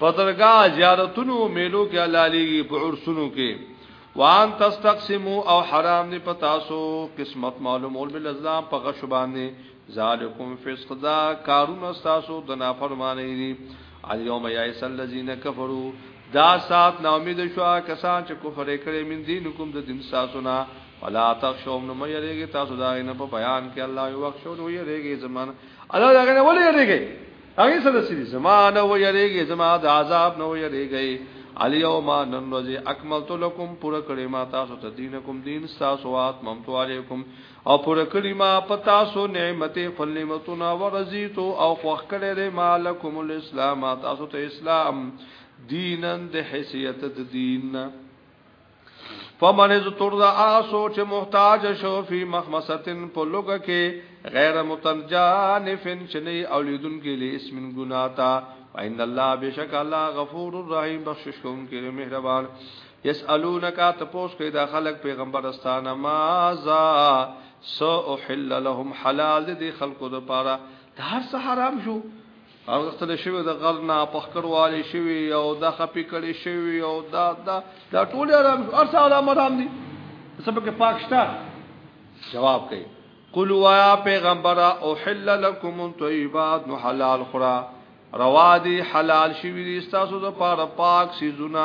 په درگاه زیارتونو میلو کې حلاليږي په عرسونو کې وان تستقسمو او حرام دي په تاسو قسمت معلومول بل اسلام په غش باندې ذالکم فسق دا کارونه تاسو د نافرمانی دي الیوم یایس الذین کفروا دا سات نا امید شو کسان چې کفر کړي من دین کوم د دین تاسو نه ولا تخشوم نو مې یریږي تاسو دا نه په بیان کې الله یو وخت شو نو یریږي زمان الله دا نه ولې یریږي هغه سره سړي زمانه و یریږي زما د عذاب نه و یریږي الیوم نن ورځ اکملت لکم پر کړي ما تاسو ته دینکم دین تاسو اتمم تو علیکم او پر کړي ما پتا سو نعمت خپل نعمتونه ورزیتو او خوخ کړي دې مالکم الاسلام تاسو ته اسلام دینن د حیثیت د دین فمنز تردا آسو چې محتاج شو فی مخمستن په لوګه کې غیر متجانفن چنی اولیدون کې لی اسمن گنا تا ان الله بشک الله غفور الرحیم بخشش کوم کې مهربان یسالونک تپوس کې دا خلق پیغمبرستانه ما ذا سو احل لهم حلال دي خلقو د پاره دا هر څه حرام شو اغستل شوی د غر نه په خکر والی شوی او دا خپی کړی شوی او دا دا دا ټول آرام شو ارسه آرام آرام دی سبا کې پاکستان جواب کوي قلوا یا پیغمبر او حل لكم الطيبات نو حلال خورا روا دي حلال شوی دي تاسو د پاره پاک سيزونه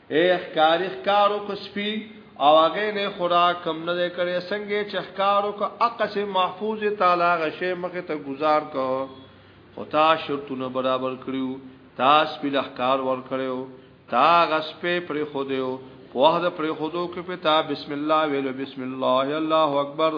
اے ښکاری ښکارو کو سپی او هغه نه خوراک کم نه کړي څنګه چې ښکارو کو اقص محفوظ تعالی غشې مخه ته گزار کو خو تا شرطونه برابر کړیو تا سپی لخکار ور کړیو تا غس په پر خو دیو په وحده پر خو دو کې په تا بسم الله ویلو بسم الله الله اکبر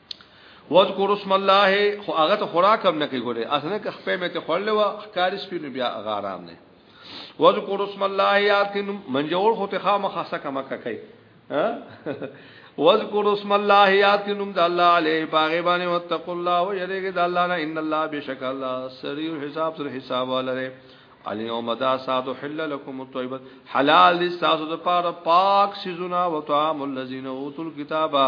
وذکر اسم الله خو هغه ته خوراک هم نه کوي ګوره اسنه که خپې مې ته خړل و ښکار سپینو بیا هغه آرام نه وذکر اسم الله یاد کین منجور خو ته خامه خاصه کما کوي ها وذکر اسم الله یاد کین د الله علیه باغ باندې وتقوا الله او یریګ د الله نه ان الله بشک الله سریع حساب سره حساب ولره الیوم دا سات حل لكم الطيبات حلال للساس د پاره پاک سيزونه او طعام الذين اوتل کتابه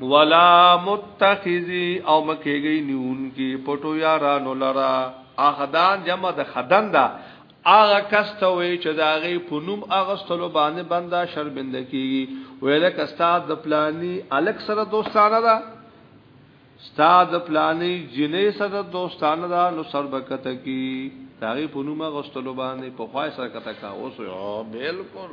ولا متخذي او مکهږي نیون کې پټو یارانو لرا اخدان جمع د خدن دا هغه کس ته وي چې دا غي پونم اغستلو باندې بندا شرمنده کیږي ویل کستا د پلاني الک سره دوستانه ده ستا د پلاني جنې سره دوستانه ده نو سربکته کی دا غي پونم اغستلو باندې په خوای سره کته کا اوس یو بالکل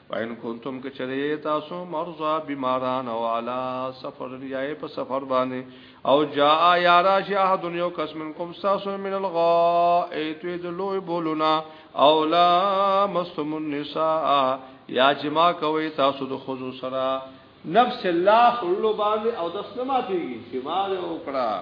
وین کنتم که چرې تاسو مرزا بیماران او علا سفر یای په سفر باندې او جاء یارا شاه دنیو کس من کوم تاسو من الغائط دلوی بولنا او لا مستم النساء یا جما کوي تاسو د خزو سره نفس الله خلو باندې او دس نه ماتيږي چې مال او کړه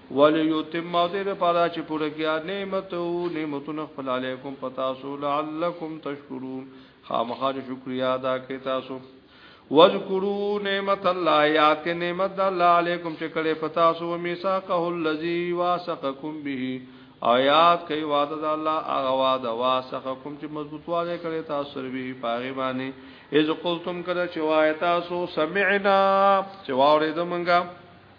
وليتم او دې لپاره چې پوره کیا نعمت او نعمتونه خپل علیکم پتا سو لعلکم تشکرون خامخا شکریا ادا کړئ تاسو واذکروا نعمت الله یاد کې نعمت الله علیکم چې کړه پتا سو میثاقه الذی واسقکم به آیات کوي وعده د الله هغه وعده واسقکم چې مضبوطواله کړي تاسو سره به پاغي باندې اذ قلتم کړه چې وای تاسو سمعنا چې واورې دمنګا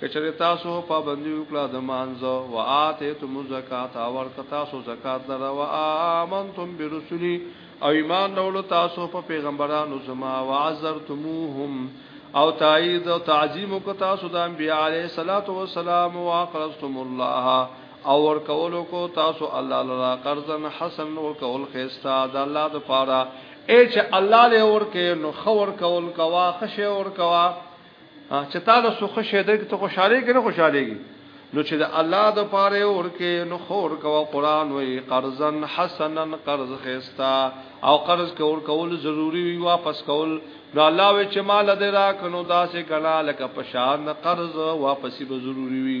کچره تاسو پابندی وکړه د مانځه واتیتم الزکات اور تاسو زکات لره وامنتم برسولی او ایمان ډول تاسو په پیغمبرانو زما وعذرتموهم او تایید او تعظیم کو تاسو د انبیاء علیه الصلاۃ والسلام واقرضتم الله او ور کول کو تاسو الله لرا قرضن حسن ور کول خيستا د الله د پاره اې چې الله له ور کې نو خور کول کوا خشه ور کوا چې تا له سوخه شه ده ته خوشاله کې نه خوشالهږي نو چې د الله د پاره ورکه نو خور کو قران وی قرضن حسنن قرض خستا او قرض کول کول ضروری وی واپس کول نو الله وی چې مال دې را کنو داسې کنا لکه پشان قرض واپسی به ضروری وی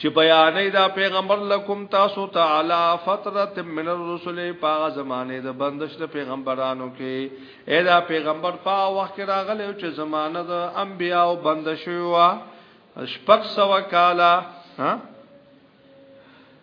چې بیانې دا پیغمبر لکم تاسو تعالی فترت من الرسل په زمانه د بندش د پیغمبرانو کې اې دا پیغمبر په وخت راغلی چې زمانه د انبیا او بندش یو شپږ سو کالا ها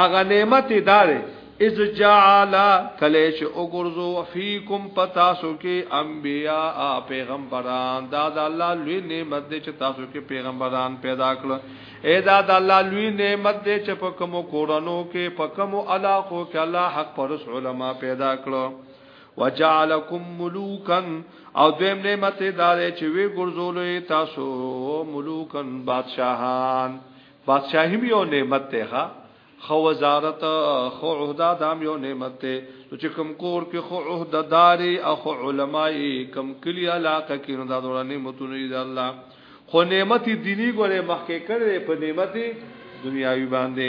هغه نعمت دار از جعل کله چې وګرځو فیکم پتا سو کې انبیاء پیغمبران دا د الله لوی نعمت دی چې تاسو کې پیغمبران پیدا کړ اے دا د الله لوی نعمت دی چې په کوم کورانو کې په کوم علاقو کې الله حق پرس علما پیدا کړ وجعلکم ملوکن او دویم نعمت دار چې وی ګرځولې تاسو ملوکن بادشاہان بادشاهی هم یو نعمت ته ښا خو وزارت خو عہده دام یو نعمت ته چې کم کور کې خو عہده داري او خو علماي کم کلی علاقه کې نو دا ډول نعمتونه دي الله خو نعمت دینی ګوره مخکې کړي په نعمت دنیاوی باندې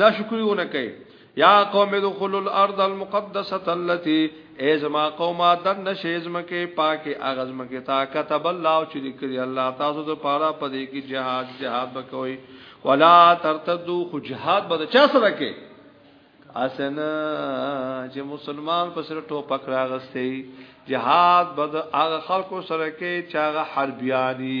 دا شکرونه کوي یا قوم ادخلوا الارض المقدسه التي ازما قوم دن نشیزم کې پاکه اغزم کې تا كتب الله چې لیکلي الله تاسو ته پاره پدې کې جهاد جهاد وکوي ولا ترتدو خو جهاد به چا سره کې اسن چې مسلمان په سر ټوپک راغستې جهاد به هغه خلکو سره کې چې هغه حربياني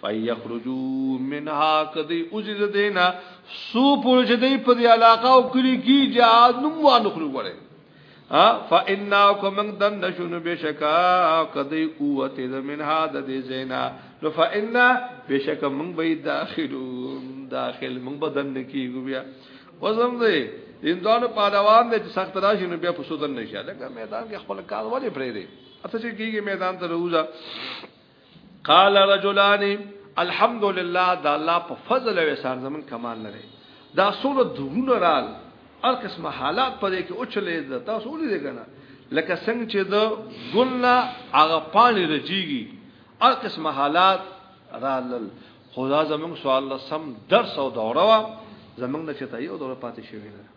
فیخرجو منها کدی اوزی زدینا سو پورې چې دی په دې علاقه او کلی کې جهاد نوم وانه خلو وړي ها فإنکم من دن نشون بشکا کدی قوت ز منها د دې زینا نو فإن بشکا من به داخلو داخل من بدن کیږو بیا وزم دی اندانو پهلوان دې سخت راشي نو بیا په سودن نشه لکه میدان کې خپل کار ولې پرې دی اته چې کیږي میدان ته روزه قال رجلان الحمد لله دا الله په فضل او احسان زمون کمال لري دا سول دغونه رال هر قسمه حالات پدې کې اوچلې ده تاسو ولې ده کنه لکه څنګه چې د ګلنا هغه پانی رجیږي هر قسمه حالات رالل خدا زمون سوال سم درس او دوره زمون نه چتایو دوره پاتې شوی ده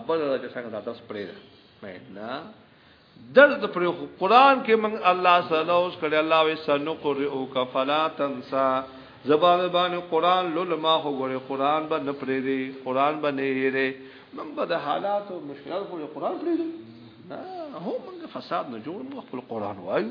ابل دا څنګه دا داس پرې ده نه درد پر قرآن کې من الله صلی الله اوس کړي الله وي سنقرئک فلا تنسا زبان باندې قرآن لول ما هو غره قرآن به نه پرې دي قرآن به نه یې من بد حالات او مشکلات خو قرآن پرې دي هو موږ فساد نه جوړ موږ خپل قران وایو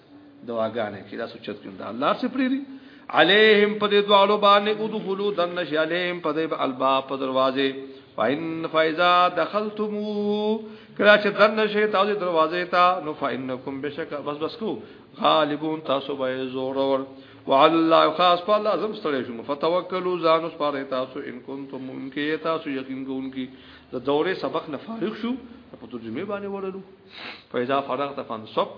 دعاګانې کې دا سوچت کوم دا الله سي پریری عليهم په دې دوالو باندې ادخلوا دن شي عليهم په دې الباب په دروازه فإن فإذا دخلتم کلا چې دن شي تاسو دروازه ته نو فإنكم بشک بس بس کو غالبون تاسو به زور ور وعلى الله خاص په الله زم ستړي شو فتوکلوا ځان اوس پاره تاسو ان کنتم ممکن تاسو یقین کوونکی د دورې سبق نه فارغ شو په ترجمه باندې ورلو فإذا فرغت فانصب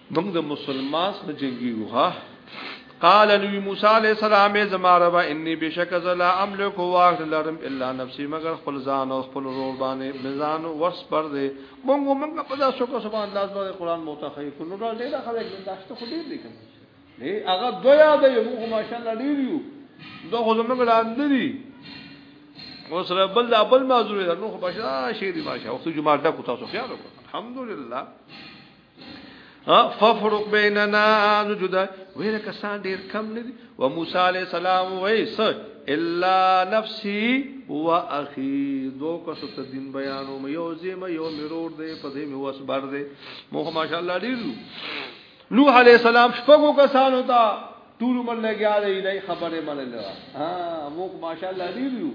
موږ د مسلمان سره جنگیږو ها قال لوی موسی علیہ السلام زما رب انی بشک زلا املک واخ لرم الا نفسی مگر خپل ځان او خپل رور باندې مزان ورس پر دې مونږ مونږ په داسو کو سبحان الله سبحان قرآن موتخی کو نو ډېر خلک د داشته خو ډېر لیکم دی هغه دویا د یو مونږ ماشاءالله ډېر یو دوه خو زمونږ لاندې دي اوس ربل دا بل معذور نو خو بشا شی دی ماشاءالله وخت جمعه ډکو تاسو خیال وکړه الحمدلله ففرق بیننا نو جدا ویل کسان ډیر کم نه دي و موسی علی السلام وای س الا نفسي و اخي دو کو ست دین بیانو مې یو زم یو مرور دی په دې مې وس بر دی مو ماشاء الله ډیر نوح علی السلام شپږو کسانو ته ټول مل لګیا دی نه خبره منل ها مو ماشاء الله ډیر یو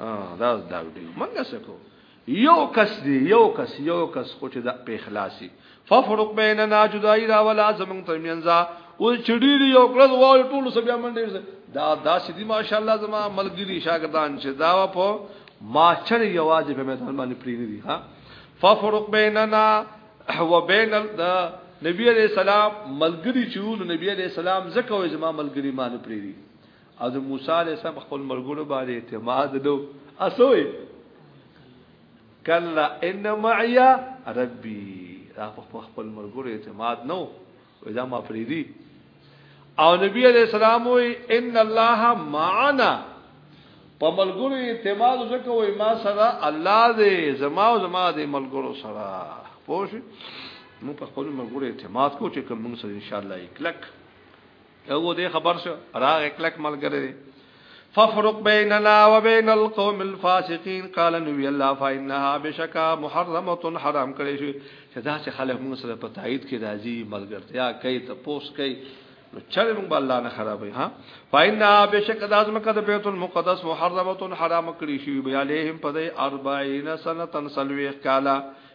ها دا دا ډیر منګه سکو یو کس دی یو کس یو کس خو چې د په اخلاصي ففرق بیننا جدای را ولا زمون ترمنځه او چډیر یو کړه وای ټول سب بیا منډې دا دا سدي ماشاءالله زما ملګری شاګردان چې دا په ما چر یوازې په میدان باندې پری نه دي ها ففرق بیننا وبین نبی علیہ السلام ملګری چې نو نبی علیہ السلام زکه وای زما ملګری مان پری دي از موسی علیہ السلام خپل مرګونو باندې اعتماد نو اسوي کلا ان معي ربي دا خپل مرګونو اعتماد نو ودا ما فريدي او نبی علیہ السلام وی ان الله معنا په ملګرو اعتماد وکړه وای ما سره الله دې زما او زما دې ملګرو سره پوه شو نو په خپل ملګرو اعتماد کو چې کوم موږ سره ان شاء الله کلک هغه دې خبر شو راغ کلک ملګری ففرق بيننا وبين القوم الفاسقين قال نبي الله فإنها بشكا محرمه حرام کړي شي چې دا چې خلک موږ سره په تایید کې راځي ملګرتیا کوي ته پوس کوي نو چل موږ الله نه خرابوي ها فإنها بشكا دا زمکه د بیت المقدس محرمه حرام کړي شي بیا لهم پدې 40 سنه سلوي کالا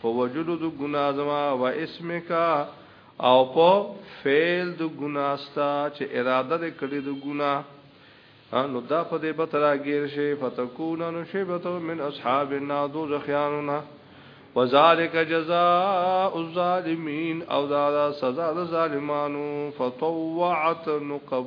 په وجلو د ګناه زما و اسمک او په فعل د ګناه ستا چې اراده دې کړې د ګناه نو دا په دې بترا غیر شي فتكون نو شی بتو من اصحاب النار دو زخیانونا وذالک جزاء الظالمین او دا سزا د ظالمانو فطوعت نقب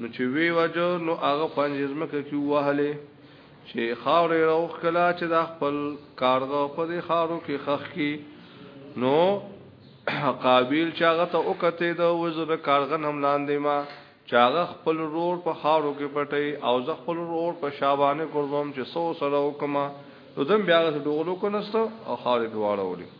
نو چې وی وجو نو هغه پنځه زمکه کې وهله چې خاور روخ کلا چې د خپل کارغه په دې خارو کې خخ کی نو قابیل چې هغه ته وکته د وزره کارغه هم لاندې ما چې هغه خپل رور په خارو کې پټي او ز خپل رور په شابانه کوم چې سو سره وکما نو دم بیا غو ډولو کو نستو او خارې دواړه ولي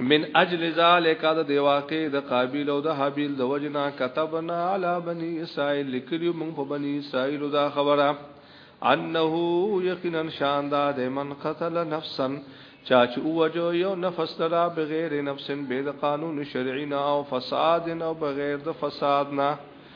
من اجل ذالک د دی واقع د قابیل او د حابیل د وجنا كتبنا علی بنی اسرائیل لکلیو من په بنی اسرائیل دا خبره انه یقینا شان دا د من قتل نفسا چا چې اوجو یو نفس لرا بغیر نفس به د قانون شرعینا او فساد نه بغیر د فساد نه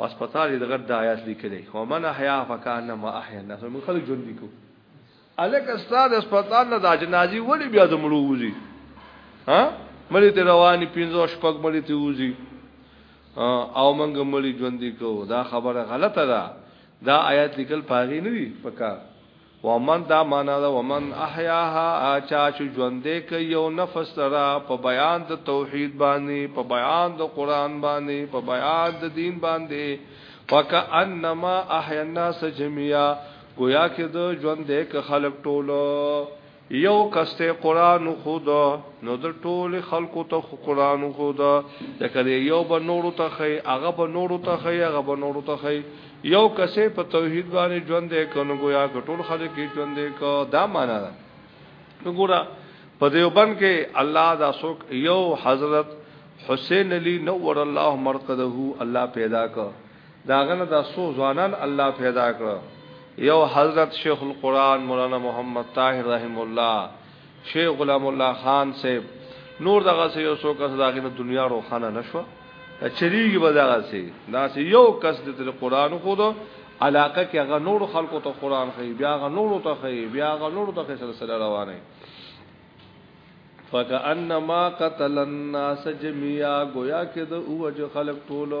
هسپتال یې دغه د آیات لیکلی او من احیا فکانما احیا الناس موږ خلک ژوند دي کو الک استاد هسپتال نه د جنازي وړي بیا د مړو وځي ها مړي ته رواني 15 شپږ مړي ته وځي او موږ مړي ژوند دي کو دا خبره غلطه ده دا آیات لیکل پاغي نه دي پکار ومن دا معنا دا ومن احیاها چا چې ژوندې کوي یو نفس لرا په بیان د توحید باندې په بیان د قران باندې په بیان د دین باندې وکانما احیا الناس جميعا گویا کې د ژوندې ک خلق ټولو یو کسته قران خود نو د ټول خلقو ته قران خود ځکه یو به نورو ته خي هغه به نورو ته خي هغه به نورو ته خي یو کسه په توحید باندې ژوند دی کنه گویا ټول خلک یې ژوند دی کو دا معنا ده نو ګورا په دیوبند کې الله دا سوک یو حضرت حسین علی نور الله مرقده الله پیدا کړ داغه نه دا سو ځوانان الله پیدا کړ یو حضرت شیخ القران مولانا محمد طاهر رحم الله شیخ غلام الله خان صاحب نور دغه سه یو څو کس داغه نه دنیا روخانه نشو چریږي به دغه سه دا سه یو کس د قرآن خو دو علاقه کې هغه نور خلکو ته قرآن خي بیا هغه نور ته خي بیا هغه نور ته خي سلسله روانه فکأنما قتل الناس جميعا گویا کې د اوج خلق ټولو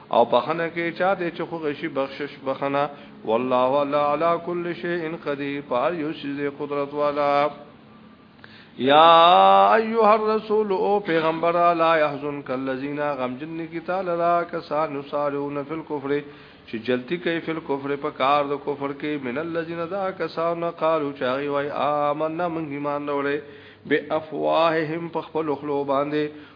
او بخنه کې چا دې چې خو غشي بخشش بخنه والله ولا على كل شيء قدير پر یو شی قدرت والا یا ایها الرسول او پیغمبر لا يحزنك الذين غمجن کی تعالی را کسان نصارون فی الكفر چې جلتی کوي فی الكفر په کار د کفر کې من الذين دا کسان قالو چاغي وای آمنا من ایمان لري به افواههم په خپل خلو باندې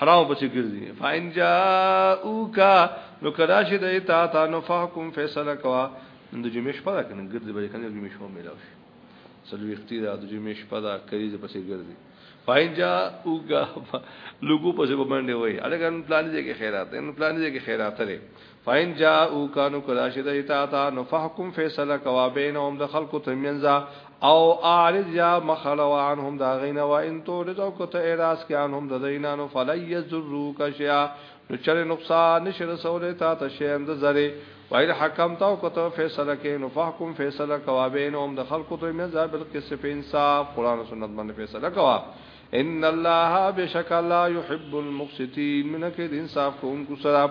حرام پسې ګرځي فاین جاءوکا نو کدا شي د اتا تا نو فحکم فیصله کوا د جمعې شپه دا کنه ګرځي به کنه جمعې شپه ملاو شي سلوي اختیار د جمعې شپه دا کریز پسې ګرځي فاین جاءوکا لوګو پسې باندې وای الګان پلان دې کې خیرات ان پلان دې کې خیرات لري فاین جاءو کانو کراشد ایتا تا نو فحکم فیصله کوا بینهم د خلق ترمنزا او اعرض یا مخلو عنهم دا غینا و ان تو رضو کو ته اعراض کان هم د دینا نو فلی یذرو کا شیا نو چر نقصان نشر سولې تا ته شیم د زری وایل حکم تا کو ته فیصله کین نو فحکم فیصله کوا بینهم د خلق ترمنزا بالقسط انصاف قران او سنت باندې فیصله کوا ان الله بشک الله يحب المقسطين منکه د انصاف کوونکو سره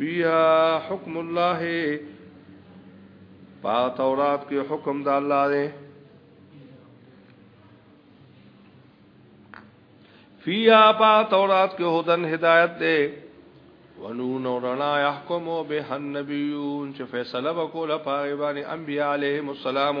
فيها حكم الله پا تورات کې حکم د الله دی فيها پا تورات کې هدن هدايت دی ونون ورنا يحكم به النبيون چې فیصله وکوله په غیبانی انبیاء علیهم السلام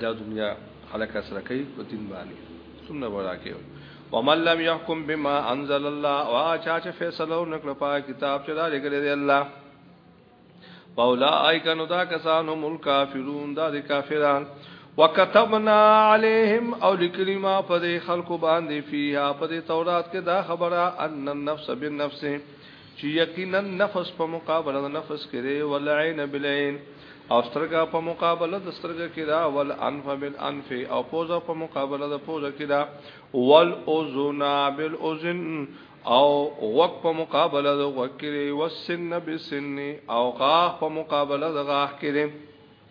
دا دنیا خلک سره کوي په دین باندې سنت ولا کوي ومن لم يحكم بما انزل الله واچا چې فیصله نکړه په کتاب چې دا لګل دی الله پولا ایکنو دا کسانو مل کافرون دا د کافران وکتبنا علیہم او لکلی ما په دې خلکو باندې فیها په دې تورات کې دا خبره ان النفس بالنفس چې یقینا نفس په مقابله د نفس کې دی ول عین بالعین او سترګه په مقابله د سترګه کې دا ول انف بالانف او پوزه په مقابله د پوزه کې دا ول اذن بالاذن او غوږ په مقابله د غوږ کې دی وسن بالسن او غاښ په مقابله د غاښ کې دی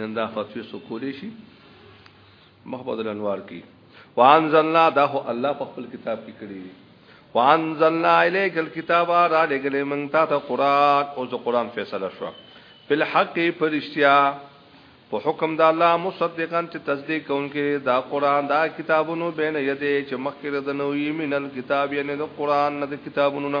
نن دا فتوی سو کولی شي محبت الانوار کی وانزلنا دا هو الله په خپل کتاب کې کړی دی وانزلنا الیک الكتاب را لګلې مونږ ته ته قران او ز قران فیصله شو په حق پرشتیا په حکم د الله مصدقان چې تصدیق کوونکې دا قران دا کتابونو بین یده چې مخکې د نوې مینل کتاب یې نه د قران نه د کتابونو نه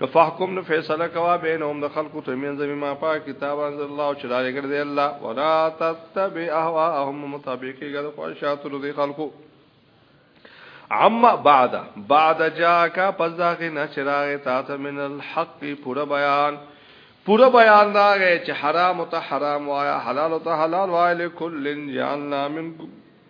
نو فحکم نو فیصله کوا بینهم د خلقو ته مینځ بما پا کتاب انزل الله چې داري ګر دی الله ولا تتبع اهواهم مطابقي ګر خواهشات له دی خلقو اما بعد بعد جاءك پزاغه نشراغه تاسو من الحق پورا بیان پورا بیان دا غي چې حرام ته حرام وایا حلال ته حلال وایا لکل جعلنا من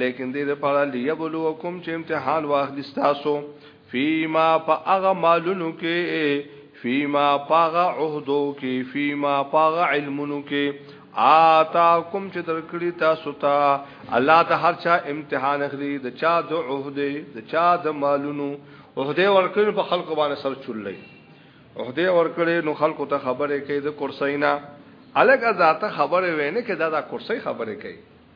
لیکن دې لپاره ليبلوکم چې امتحان واخلي تاسو فيما فاغ مالونو کې فيما فاغ عهدو کې فيما فاغ علمونو کې آتاکم چې درکړي تاسو ته الله ته هر چا امتحان اخلي د چا د عہده د چا د مالونو عہده ورکړي په خلکو باندې سر چولې عہده ورکړي نو خلکو ته خبره کوي د کرسینا الګ ذاته خبره ویني کې دا د کرسي خبره کوي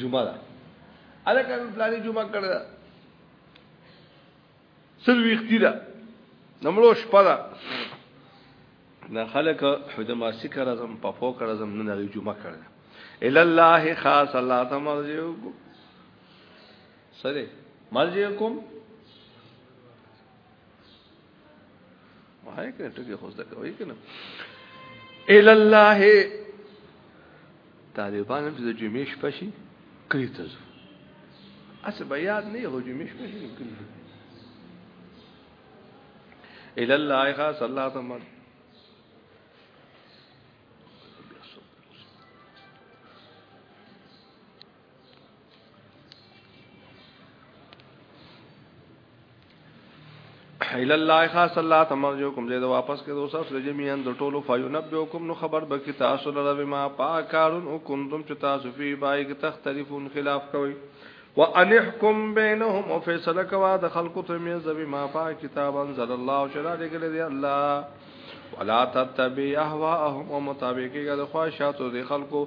جمعه ده الکه پلاني جمعه کړه سل ویختی ده نمړو شپه ده نه خلک حدماسی کړه زم په فو کړه زم نه لري جمعه کړه الا الله خاص الله تمرجوکم سره مرجوکم وای کنه ټکی خو زده کوي کنه ال الله طالبان هم د جمعې شپه شي کلی ته ځو اس بیاد نه هو جمعې شپه شي کلی ال الله خاص الله تمام الى الله خاص الله تمرجو کوم زید واپس کې دوسه سره جميعا د ټولو فینبئکم نو خبر به کې تاسو لره بما پاکارون او کنتم چې تاسو فی بای کې تختلفون خلاف کوي وانحکم بینهم او فیصله کوا د خلقو ته مې زبی ما پا کتاب انزل الله شرع لګل دی الله ولا تتبع اهواهم او مطابقې د خواهشاتو د خلقو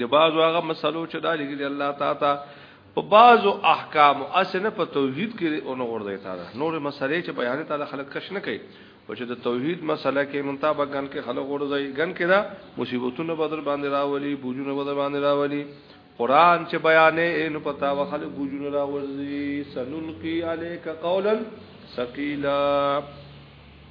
د بعضو هغه مسلو چې دا لګي الله تعالی تا په بعضو احکام اسنه په توحید کې اون اور دی تعالی نور مسلې چې بیان تعالی خلق کش نه کوي او چې د توحید مسله کې منتابه ګن کې خلق اور دی ګن کې دا مصیبتونه بدل باندې راولي بوجونه بدل باندې راولي قران چې بیانې نو پتا و خلق بوجونه راولي سنلقي عليك قولا ثقيلا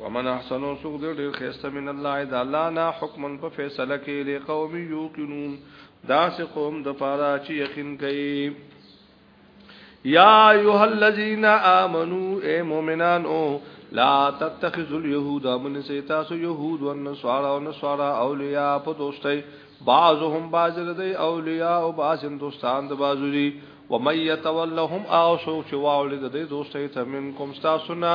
ومن احسنو سوق دې ډېر خسته من الله اذا الله نا حکمن په فیصله کې له قوم یوقنون دا سه قوم د پاره چې یقین کوي یا ایها الذین آمنو اے مؤمنانو لا تتخذوا اليهود من سیتاسو یهود او نصارا او نصارا اولیاء په دوستۍ بعضهم بعض لدی اولیاء او بعضن دوستان د بازوری و من یتولهم او سوچ واولد د دوستۍ تمنکم تاسو نه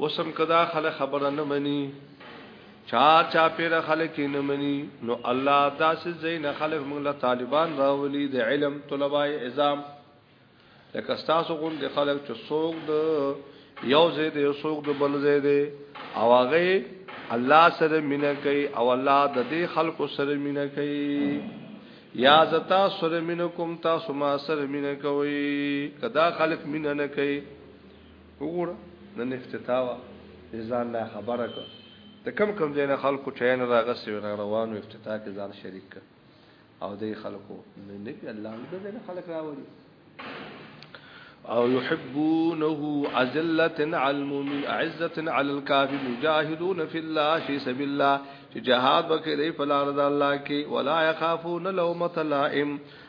وسم کدا خلک خبره نه مني چا چا پیر خلک نه مني نو الله داسې زین خلک موږ له طالبان راولي د علم طلبای اعظم لکه تاسو غون د خلک چې څوک د یو ځای دی څوک د بل ځای دی او هغه الله سره مینه کوي او الله د دې خلکو سره مینه کوي یا زتا سره مینه کوم تاسو ما سره مینه کوي کدا خلک مینه نه کوي وګوره نن افتتاح وه دې ځان نه خبره کړ د کم کم ځای نه خلکو چاین راغسي را روانو افتتاح کې ځان شریک کړ او دې خلکو نه نه کې الله دې نه خلک راوړي او يحبونه عزلة على المؤمن عزة على الكافر مجاهدون في الله في سبيل الله جهاد وکړي په لار د الله کې ولا يخافون لومة لائم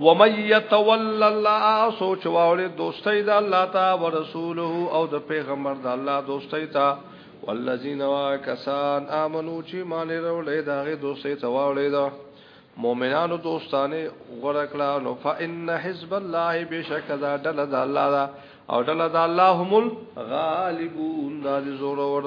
ومن يتول الله سوچ واولې دوستۍ د الله تا او رسوله او د پیغمبر د الله دوستۍ تا والذین واکسان امنو چې مان وروړې داغه دوستۍ ته واولې دا مؤمنانو دوستانه غره کړه نو فإن حزب الله بشک دا دل د الله دا او دل د الله هم غالبون دا زور ور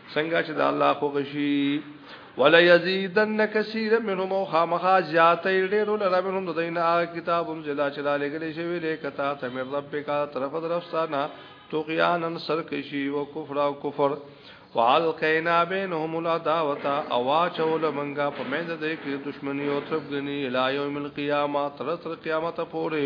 څنګه چې د الله خو غشي ولا یزیدن کثیر منهم خامخا زیاتې ډېر لره منهم د دین هغه کتاب هم زلا چې لاله ګلې شوی له کتا ته مې ربک طرف درفسانا طغیانن سرکشی او کفر او کفر والقینا بینهم العداوه اوا چول منګه په مند دې کې دښمنی او ترګنی الی یوم القیامه تر تر قیامت پورې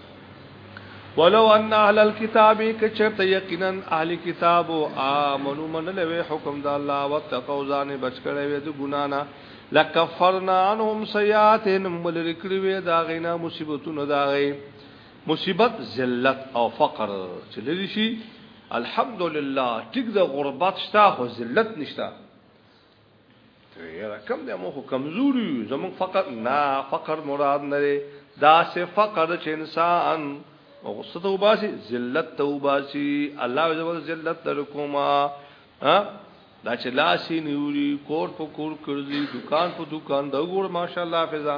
ولو ان اهل الكتاب کچرت یقینا اهل کتاب امنو من له حکم د الله وتقو ځان بچ کړي وي د ګنا نه لکفرنا عنهم سیئاتهم ولرکړي وي دا غینا مصیبتونه دا غي مصیبت ذلت او فقر چې لري شي الحمدلله ټیک د غربت شته خو ذلت نشته یاره کم دی مو کمزوري زمون فقر نه فقر مراد نه دی دا سه فقر چې انسان او غصه ته وباسي ذلت ته وباسي الله زبر ذلت در کوما ها دا چې لاسي نیوري کور په کور کړی دکان په دکان دا ګور ماشاءالله فزا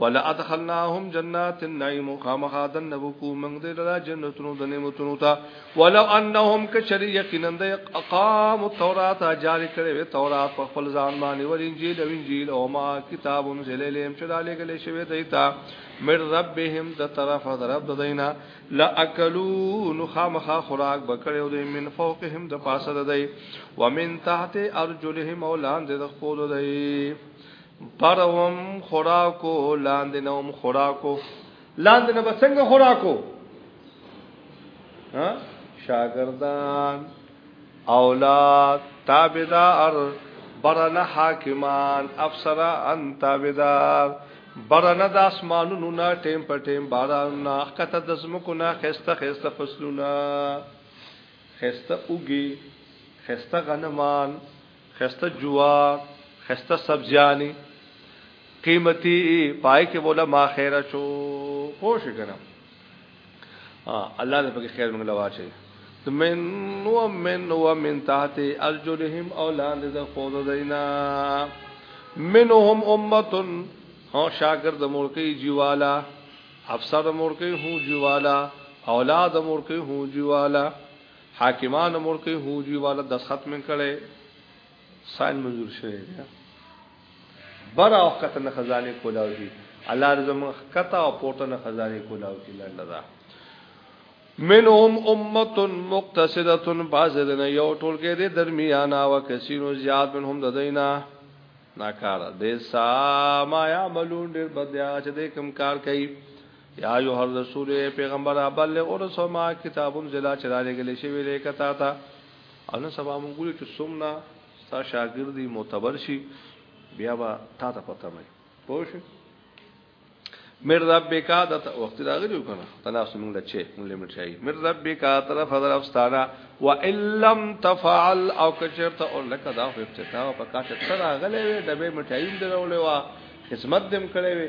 ولا ادخلناهم جنات النعيم خامخا دنو کو موږ دې لرا جنتونو د نعمتونو ته ولو انهم کشری یقینا د اقام التوراۃ جاری کړي وي تورات په خپل ځان باندې ور انجیل او انجیل او ما کتاب انزل الیم چې دالې کله شوی دی تا مر ربهم د طرف د رب د دینا لا اکلوا نو خامخا خوراک بکړي او د من فوقهم د پاسه د دی ومن تحت ارجلهم اولان د خپل دی پرهم خوراکو لاندې نوم خوراکو لاندې نه بسنګ خوراکو ها شاګردان اولاد تابعدار برنه حاکمان افسران تابعدار برنه د اسمانونو نه ټیم په ټیم باران نه کته د زمکو نه خسته خسته فصلونه خسته اوګي خسته غنمان خسته جوار خسته سبزیانی قیمتي پای کې بوله ما خیره شو پوښ کنه الله دې پکې خیر موږ لواچي من و من و من تحت ارجلهم اولاد د خود دینا منهم امه هو شاګرد مورکی جیوالا افسر مورکی هو جیوالا اولاد مورکی هو جیوالا حاکمانو مرکه هوجوی والا دستخط من کړي ساين منظور شوی دی بر او کته نه خزانه کولاو کی الله رزم کته او پورته نه خزانه کولاو کی لنده دا منهم امه مقتصده بازدن یو ټول کې دي درمیانا او کثیرو زیاد منهم د دینا ناکار د سا ما یعملون ډیر بدیا چې د کم کار کوي یا ایه الرسول پیغمبر ابلغ ورسو ما کتابون زلا چرانه غلې شوی لري کتا تا ان سبا مونږ ګوري چې سمنا ستا شاګردي معتبر شي بیا به تا ته پته مې پوه شي مر ربک د وخت راغلی کنه تناسو موږ لچې موږ لمر چای مر ربک طرف حضر افستانا و ان لم تفعل او کشرت او لک دا په ابتدا په کاټه تر راغلی وې د به مټایم درولې وا خدمت دم کړې وې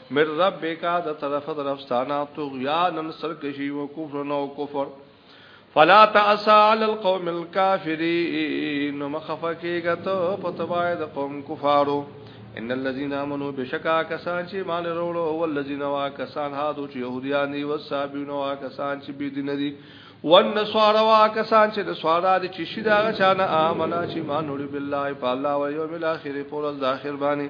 مر ربک د طرف درفستانه طغیانن سرکشی و کفر نو کفر فلا تاسا علی القوم الكافرین نو مخفه کیږه ته په تبای د قوم کفارو ان الذين امنوا بشکا کسان چې مان وروړو او الذين وا کسان هادو چې يهوديان دي او صابون وا کسان چې بي دین دي والنصارى وا کسان چې د سوارا دي چې شي دا چانه امنا چې مان وروړي بالله په الله او يوم الاخر پر ځاخر باندې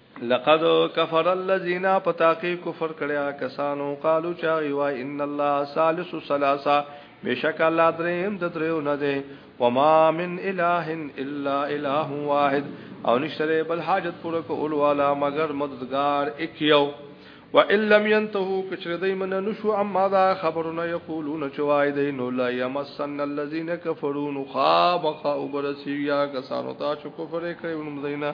لقد كفر الذين پتاقي کفر کړیا کسانو قالو چا یوا ان الله ثالث ثلاثه بشک الله دریم د دریو نه دی وما من اله الا اله واحد او نشره بل حاجت پر کول والا مگر مددگار اکیو و ان لم ينتهو کچره دای من نشو اما دا خبرونه یقولون چوای دی نو لا یمسن الذين كفروا خامخ وبرسیا کسانو ته چې کفر کړي ونم دینه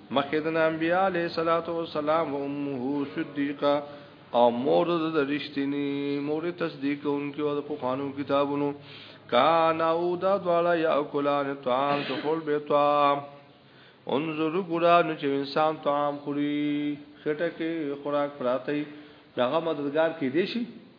مخدن انبیاء علیہ الصلوۃ والسلام و امه صدیقہ او مور د رښتینی مور تصدیق انکه او د پخوانو کتابونو کان او دا دوالا یا کولان طعام تو خول به طعام انظر ګورا نو چې انسان طعام خوري خټه کې خوراک پراته دغه مددگار کې دی شي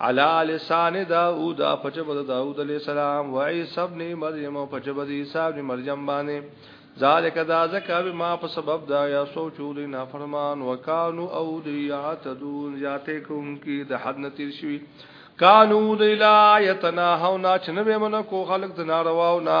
علا لسان داوود فجبد داوود علیہ السلام و عیسی ابن مریم او فجبد عیسی ابن مریم باندې ذالک دا زکاب ما په سبب دا یا سوچو دی نافرمان وکانو او دی یعتدون یاته کوم کی د حد نتیر شوی کانو دی لا یتناهونا چنه به من کو خلق د نارواو نا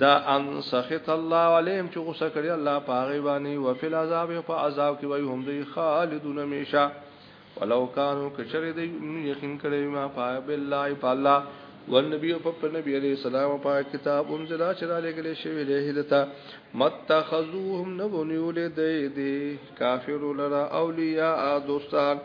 دا ان سخط الله عليهم چې غوسه کړی الله پاغي باندې او فل عذاب په عذاب کې وای هم دی خالدون میشا ولو کانو کشر دی یقین کړی ما پای بالله پالا والنبي او په نبی عليه السلام او په کتاب هم زلا چې را لګلې شوی له دتا متخذوهم نبونیول دی دی کافر لرا اولیاء دوستان